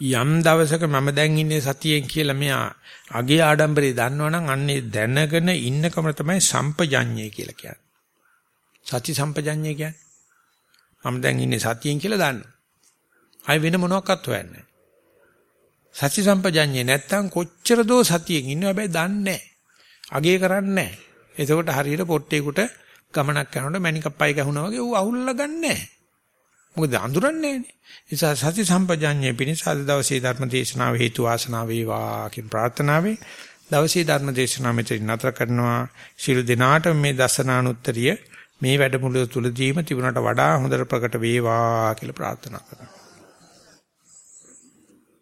යම් දවසක මම දැන් ඉන්නේ සතියෙන් කියලා මෙයා අගේ ආඩම්බරේ දන්නවනම් අන්නේ දැනගෙන ඉන්නකම තමයි සම්පජඤ්ඤය කියලා කියන්නේ. සති සම්පජඤ්ඤය කියන්නේ. මම දැන් ඉන්නේ සතියෙන් කියලා දන්නවා. ආයි වෙන මොනවත් හොයන්නේ සති සම්පජඤ්ඤේ නැත්තම් කොච්චර දෝ සතියෙන් ඉන්න හැබැයි දන්නේ නැහැ. අගේ කරන්නේ නැහැ. එතකොට හරියට පොට්ටේකට ගමනක් යනකොට මණිකප්පයි ගහුණා වගේ ඌ අවුල්ලා ගන්නෑ. මොකද අඳුරන්නේ නෑනේ. නිසා සති සම්පජාඤ්ඤය පිණිස අද දවසේ ධර්ම දේශනාව හේතු වාසනා වේවා කියන ප්‍රාර්ථනාවෙන් දවසේ ධර්ම දේශනාව මෙතන නතර කරනවා. ශිරු දිනාට මේ දසනානුත්තරිය මේ වැඩමුළුව තුලදීම තිබුණට වඩා හොඳට ප්‍රකට වේවා කියලා ප්‍රාර්ථනා කරනවා.